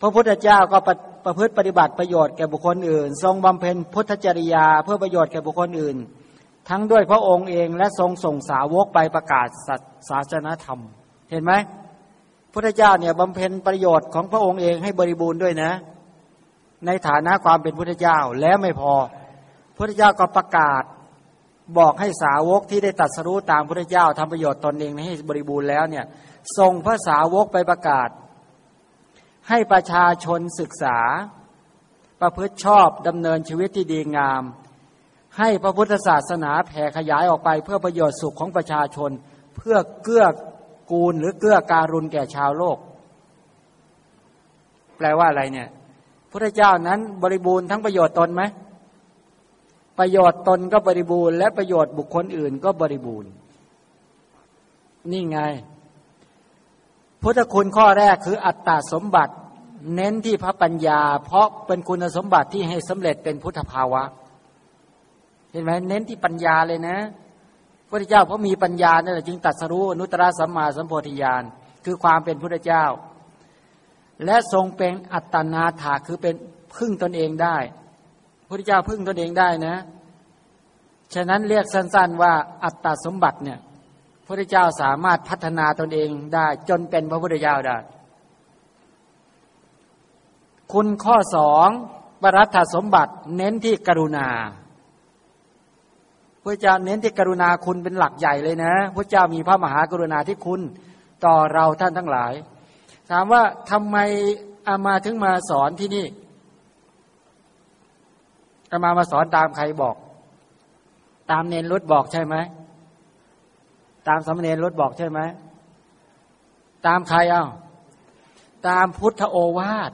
พระพุทธเจ้าก็ประพฤติปฏิบัติประโยชน์แก่บุคคลอื่น ทรงบำเพ็ญพุทธจริยาเพื่อประโยชน์แก่บุคคลอื่น ทั้งด้วยพระองค์เองและทรงส่งสาวกไปประกาศศาสนาธรรม เห็นไหมพุทธเจ้าเนี่ยบำเพ็ญประโยชน์ของพระองค์เองให้บริบูรณ์ด้วยนะ ในฐานะความเป็นพุทธเจ้าแล้วไม่พอพุทธเจ้าก็ประกาศบอกให้สาวกที่ได้ตัดสรู้ตามพุทธเจ้าทำประโยชน์ตนเองให้บริบูรณ์แล้วเนี่ย ส่งพระสาวกไปประกาศ ให้ประชาชนศึกษา ประพฤติชอบดำเนินชีวิตที่ดีงาม ให้พระพุทธศาสนาแผ่ขยายออกไปเพื่อประโยชน์สุขของประชาชน เพื่อเกื้อกูลหรือเกื้อการุณแก่ชาวโลก แปลว่าอะไรเนี่ยพระเจ้านั้นบริบูรณ์ทั้งประโยชน์ตนไหมประโยชน์ตนก็บริบูรณ์และประโยชน์บุคคลอื่นก็บริบูรณ์ นี่ไง พุทธคุณข้อแรกคืออัตตาสมบัติ เน้นที่พระปัญญา เพราะเป็นคุณสมบัติที่ให้สำเร็จเป็นพุทธภาวะ เห็นไหมเน้นที่ปัญญาเลยนะพระเจ้าเพราะมีปัญญานั่นแหละจึงตัดสรู้นุตตรสัมมาสัมโพธิญาณคือความเป็นพุทธเจ้า และทรงเป็นอัตนาถาคือเป็นพึ่งตนเองได้พุทธเจ้าพึ่งตนเองได้นะ ฉะนั้นเรียกสั้น ๆ ว่าอัตตาสมบัติเนี่ย พระพุทธเจ้าสามารถพัฒนาตนเองได้จนเป็นพระพุทธเจ้าได้ คุณข้อสองปรัตสมบัติเน้นที่กรุณาพระเจ้าเน้นที่กรุณาคุณเป็นหลักใหญ่เลยนะพระเจ้ามีพระมหากรุณาที่คุณต่อเราท่านทั้งหลาย ถามว่าทำไมอามาถึงมาสอนที่นี่อามามาสอนตามใครบอก ตามเนนรถบอกใช่ไหม ตามสมเนรรถบอกใช่ไหม ตามใครเอ้าตามพุทธโอวาท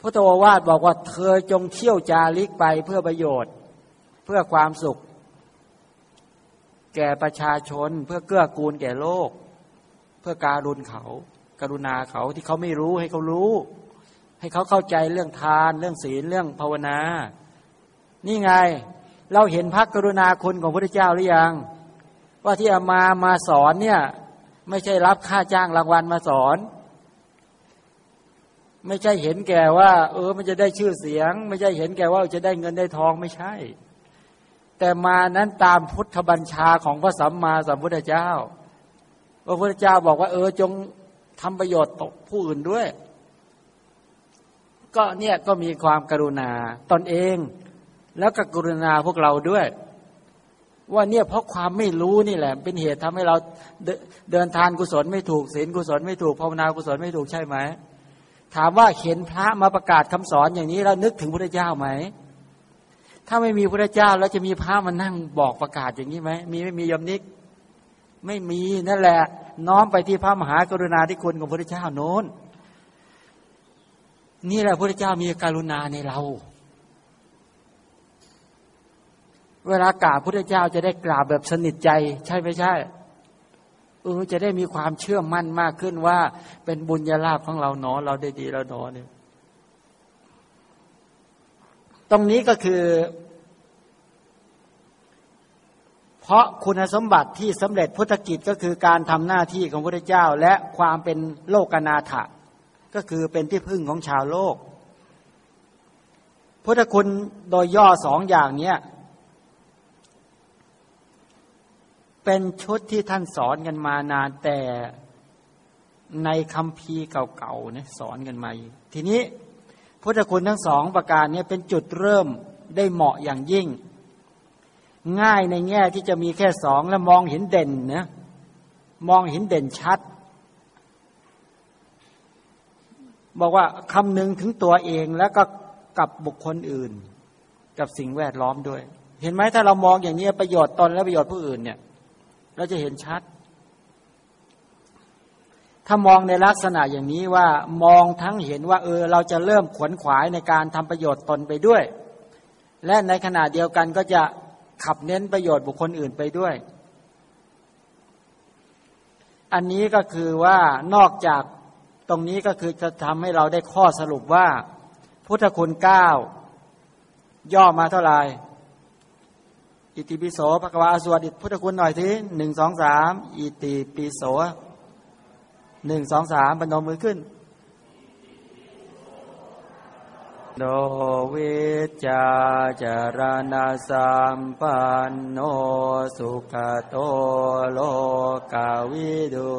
พุทธโอวาทบอกว่าเธอจงเที่ยวจาริกไปเพื่อประโยชน์ เพื่อความสุข แก่ประชาชน เพื่อเกื้อกูลแก่โลก เพื่อการุณเขาการุณาเขาที่เขาไม่รู้ให้เขารู้ ให้เขาเข้าใจเรื่องทาน เรื่องศีลเรื่องภาวนา นี่ไง เราเห็นพระกรุณาคุณของพระเจ้าหรือยัง ว่าที่อามามาสอนเนี่ย ไม่ใช่รับค่าจ้างรางวัลมาสอน ไม่ใช่เห็นแก่ว่า เออ มันจะได้ชื่อเสียง ไม่ใช่เห็นแก่ว่าจะได้เงินได้ทองไม่ใช่ แต่มานั้นตามพุทธบัญชาของพระสัมมาสัมพุทธเจ้าพระพุทธเจ้าบอกว่า เออจงทำประโยชน์ต่อผู้อื่นด้วย ก็เนี่ยก็มีความกรุณาตนเอง แล้วก็กรุณาพวกเราด้วย ว่าเนี่ยเพราะความไม่รู้นี่แหละ เป็นเหตุทำให้เราเดินทานกุศลไม่ถูกศีลกุศลไม่ถูกภาวนากุศลไม่ถูกใช่ไหมถามว่าเห็นพระมาประกาศคำสอนอย่างนี้แล้วนึกถึงพระเจ้าไหมถ้าไม่มีพระเจ้าแล้วจะมีพระมานั่งบอกประกาศอย่างนี้ไหมมีไม่มียมนิก ไม่มีนั่นแหละ น้อมไปที่พระมหากรุณาธิคุณของพระเจ้าโน้นนี่แหละพระเจ้ามีกรุณาในเรา เวลากราบพระเจ้าจะได้กราบแบบสนิทใจ ใช่ไม่ใช่เออจะได้มีความเชื่อมั่นมากขึ้นว่า เป็นบุญญาลาภของเราหนอเราได้ดีเราหนอเนี่ยตรงนี้ก็คือ เพราะคุณสมบัติที่สำเร็จพุทธกิจก็คือการทำหน้าที่ของพระเจ้า และความเป็นโลกนาถะ ก็คือเป็นที่พึ่งของชาวโลก พุทธคุณโดยย่อสองอย่างเนี้ย เป็นชุดที่ท่านสอนกันมานานแต่ในคำพีเก่าๆเนี่ยสอนกันมาทีนี้พุทธคุณทั้งสองประการนี้เป็นจุดเริ่มได้เหมาะอย่างยิ่ง ง่ายในแง่ที่จะมีแค่สองแล้วมองเห็นเด่นนะมองเห็นเด่นชัด บอกว่าคำนึงถึงตัวเองแล้วก็กับบุคคลอื่น กับสิ่งแวดล้อมด้วย เห็นไหมถ้าเรามองอย่างนี้ประโยชน์ตนและประโยชน์ผู้อื่นเนี่ย เราจะเห็นชัด ถ้ามองในลักษณะอย่างนี้ว่ามองทั้งเห็นว่า เออ เราจะเริ่มขวนขวายในการทำประโยชน์ตนไปด้วย และในขณะเดียวกันก็จะขับเน้นประโยชน์บุคคลอื่นไปด้วย อันนี้ก็คือว่านอกจากตรงนี้ก็คือจะทำให้เราได้ข้อสรุปว่า พุทธคุณเก้าย่อมาเท่าไหร่ อิติปิโสภควาสวดอิพุทธคุณหน่อยทีหนึ่งสองสามอิติปิโสหนึ่งสองสามบรรนมมือขึ้นโนวิจาจารณาสัมปันโนสุขโตโลกาวิดุ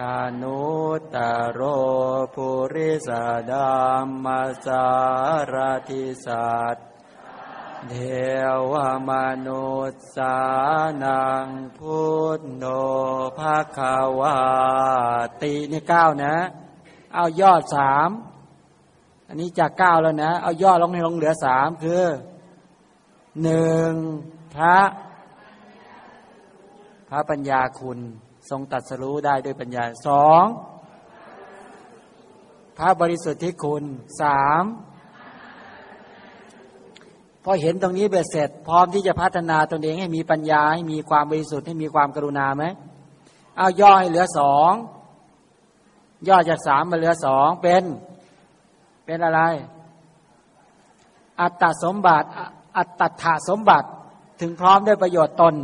อนุตโรปุริสดามมาสารติสัต เทวมนุษย์สานังพุทโนภาควาตินี่เก้านะ เอายอดสามอันนี้จากเก้าแล้วนะ เอายอดลงให้ลงเหลือสามคือหนึ่งพระ พระปัญญาคุณทรงตัดสรู้ได้ด้วยปัญญาสองพระบริสุทธิคุณสาม พอเห็นตรงนี้เบ็ดเสร็จ พร้อมที่จะพัฒนาตนเองให้มีปัญญาให้มีความบริสุทธิ์ให้มีความกรุณาไหมเอาย่อให้เหลือสองย่อจากสามมาเหลือสองเป็นเป็นอะไร อัตตสมบัติ อัตตถสมบัติถึงพร้อมด้วยประโยชน์ตน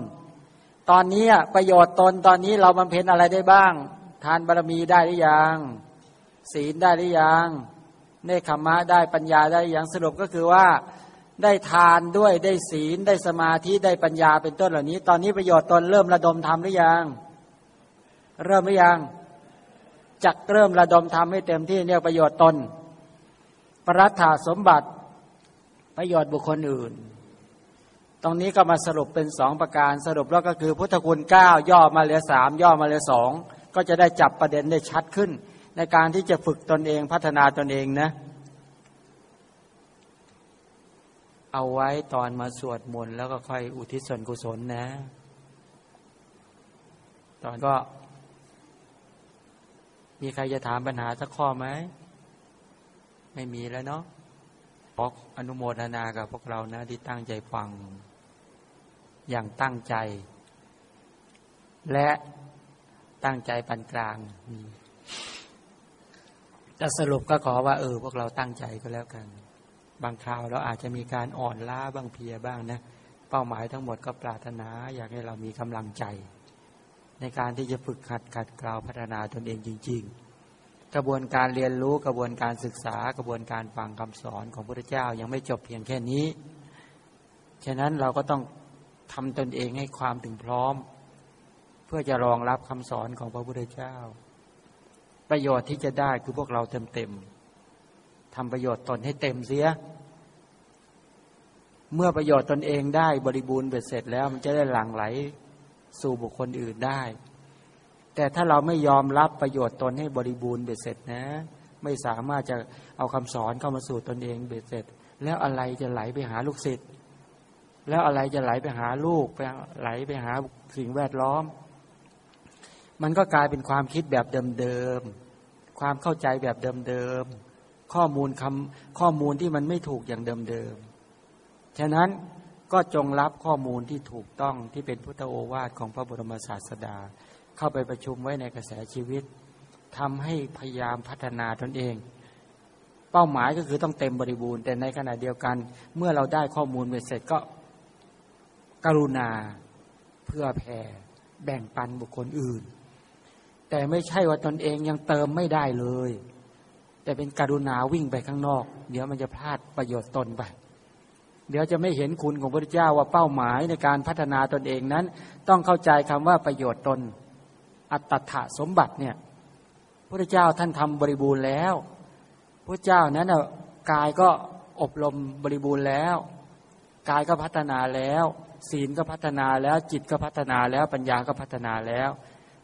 ตอนนี้ประโยชน์ตนตอนนี้เราบำเพ็ญอะไรได้บ้าง ทานบารมีได้หรือยัง ศีลได้หรือยังเนคขมะได้ปัญญาได้อย่างสรุปก็คือว่า ได้ทานด้วยได้ศีลได้สมาธิได้ปัญญาเป็นต้นเหล่านี้ ตอนนี้ประโยชน์ตนเริ่มระดมทำหรือยัง เริ่มหรือยังจักเริ่มระดมทำให้เต็มที่เนี่ยประโยชน์ตน ปรัตถาสมบัติประโยชน์บุคคลอื่น ตรงนี้ก็มาสรุปเป็นสองประการสรุปแล้วก็คือพุทธคุณเก้าย่อมาเหลือสามย่อมาเหลือสองก็จะได้จับประเด็นได้ชัดขึ้น ในการที่จะฝึกตนเองพัฒนาตนเองนะ เอาไว้ตอนมาสวดมนต์แล้วก็ค่อยอุทิศส่วนกุศลนะ ตอนก็ มีใครจะถามปัญหาสักข้อไหม ไม่มีแล้วเนาะขออนุโมทนากับพวกเรานะ ที่ตั้งใจฟัง อย่างตั้งใจ และตั้งใจปานกลางจะสรุปก็ขอว่า เออ พวกเราตั้งใจก็แล้วกัน บางคราวเราอาจจะมีการอ่อนล้าบ้างเพียบ้างนะ เป้าหมายทั้งหมดก็ปรารถนาอยากให้เรามีกำลังใจ ในการที่จะฝึกขัดขัดกล่าวพัฒนาตนเองจริง ๆ กระบวนการเรียนรู้กระบวนการศึกษากระบวนการฟังคำสอนของพระเจ้ายังไม่จบเพียงแค่นี้ ฉะนั้นเราก็ต้องทำตนเองให้ความถึงพร้อม เพื่อจะรองรับคำสอนของพระพุทธเจ้า ประโยชน์ที่จะได้คือพวกเราเต็มเต็มทำประโยชน์ตนให้เต็มเสีย เมื่อประโยชน์ตนเองได้บริบูรณ์เบ็ดเสร็จแล้วมันจะได้หลั่งไหลสู่บุคคลอื่นได้ แต่ถ้าเราไม่ยอมรับประโยชน์ตนให้บริบูรณ์เบ็ดเสร็จนะ ไม่สามารถจะเอาคำสอนเข้ามาสู่ตนเองเบ็ดเสร็จ แล้วอะไรจะไหลไปหาลูกศิษย์แล้วอะไรจะไหลไปหาลูกไปไหลไปหาสิ่งแวดล้อม มันก็กลายเป็นความคิดแบบเดิมๆความเข้าใจแบบเดิมๆข้อมูลคำข้อมูลที่มันไม่ถูกอย่างเดิมๆ ฉะนั้นก็จงรับข้อมูลที่ถูกต้องที่เป็นพุทธโอวาทของพระบรมศาสดา เข้าไปประชุมไว้ในกระแสชีวิตทำให้พยายามพัฒนาตนเอง เป้าหมายก็คือต้องเต็มบริบูรณ์ แต่ในขณะเดียวกัน เมื่อเราได้ข้อมูลเสร็จก็กรุณาเพื่อแผ่แบ่งปันบุคคลอื่น แต่ไม่ใช่ว่าตนเองยังเติมไม่ได้เลย แต่เป็นกรุณาวิ่งไปข้างนอก เดี๋ยวมันจะพลาดประโยชน์ตนไป เดี๋ยวจะไม่เห็นคุณของพระเจ้าว่าเป้าหมายในการพัฒนาตนเองนั้น ต้องเข้าใจคำว่าประโยชน์ตน อัตถะสมบัติเนี่ยพระเจ้าท่านทำบริบูรณ์แล้วพระเจ้านั้นกายก็อบรมบริบูรณ์แล้วกายก็พัฒนาแล้ว ศีลก็พัฒนาแล้วจิตก็พัฒนาแล้วปัญญาก็พัฒนาแล้ว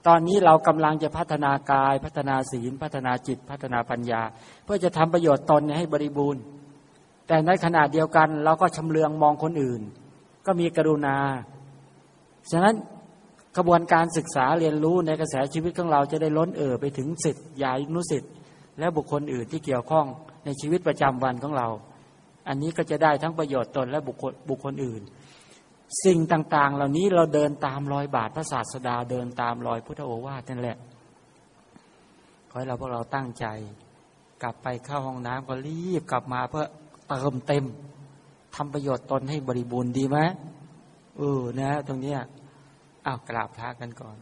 ตอนนี้เรากำลังจะพัฒนากาย พัฒนาศีล พัฒนาจิต พัฒนาปัญญา เพื่อจะทำประโยชน์ตนให้บริบูรณ์ แต่ในขณะเดียวกัน เราก็ชำเลืองมองคนอื่น ก็มีกรุณา ฉะนั้นกระบวนการศึกษาเรียนรู้ในกระแสชีวิตของเราจะได้ล้นเอ่อไปถึงสิทธิ์ยายนุสิทธิ์และบุคคลอื่นที่เกี่ยวข้องในชีวิตประจำวันของเรา อันนี้ก็จะได้ทั้งประโยชน์ตนและบุคคลบุคคลอื่น สิ่งต่างๆ เหล่านี้เราเดินตามรอยบาทพระศาสดาเดินตามรอยพุทธโอวาทนั่นแหละ ขอให้เราพวกเราตั้งใจ กลับไปเข้าห้องน้ำก็รีบกลับมาเพื่อ เติมเต็มทำประโยชน์ตนให้บริบูรณ์ดีไหมเออนะ ตรงเนี้ยอ้าวกราบพระกันก่อน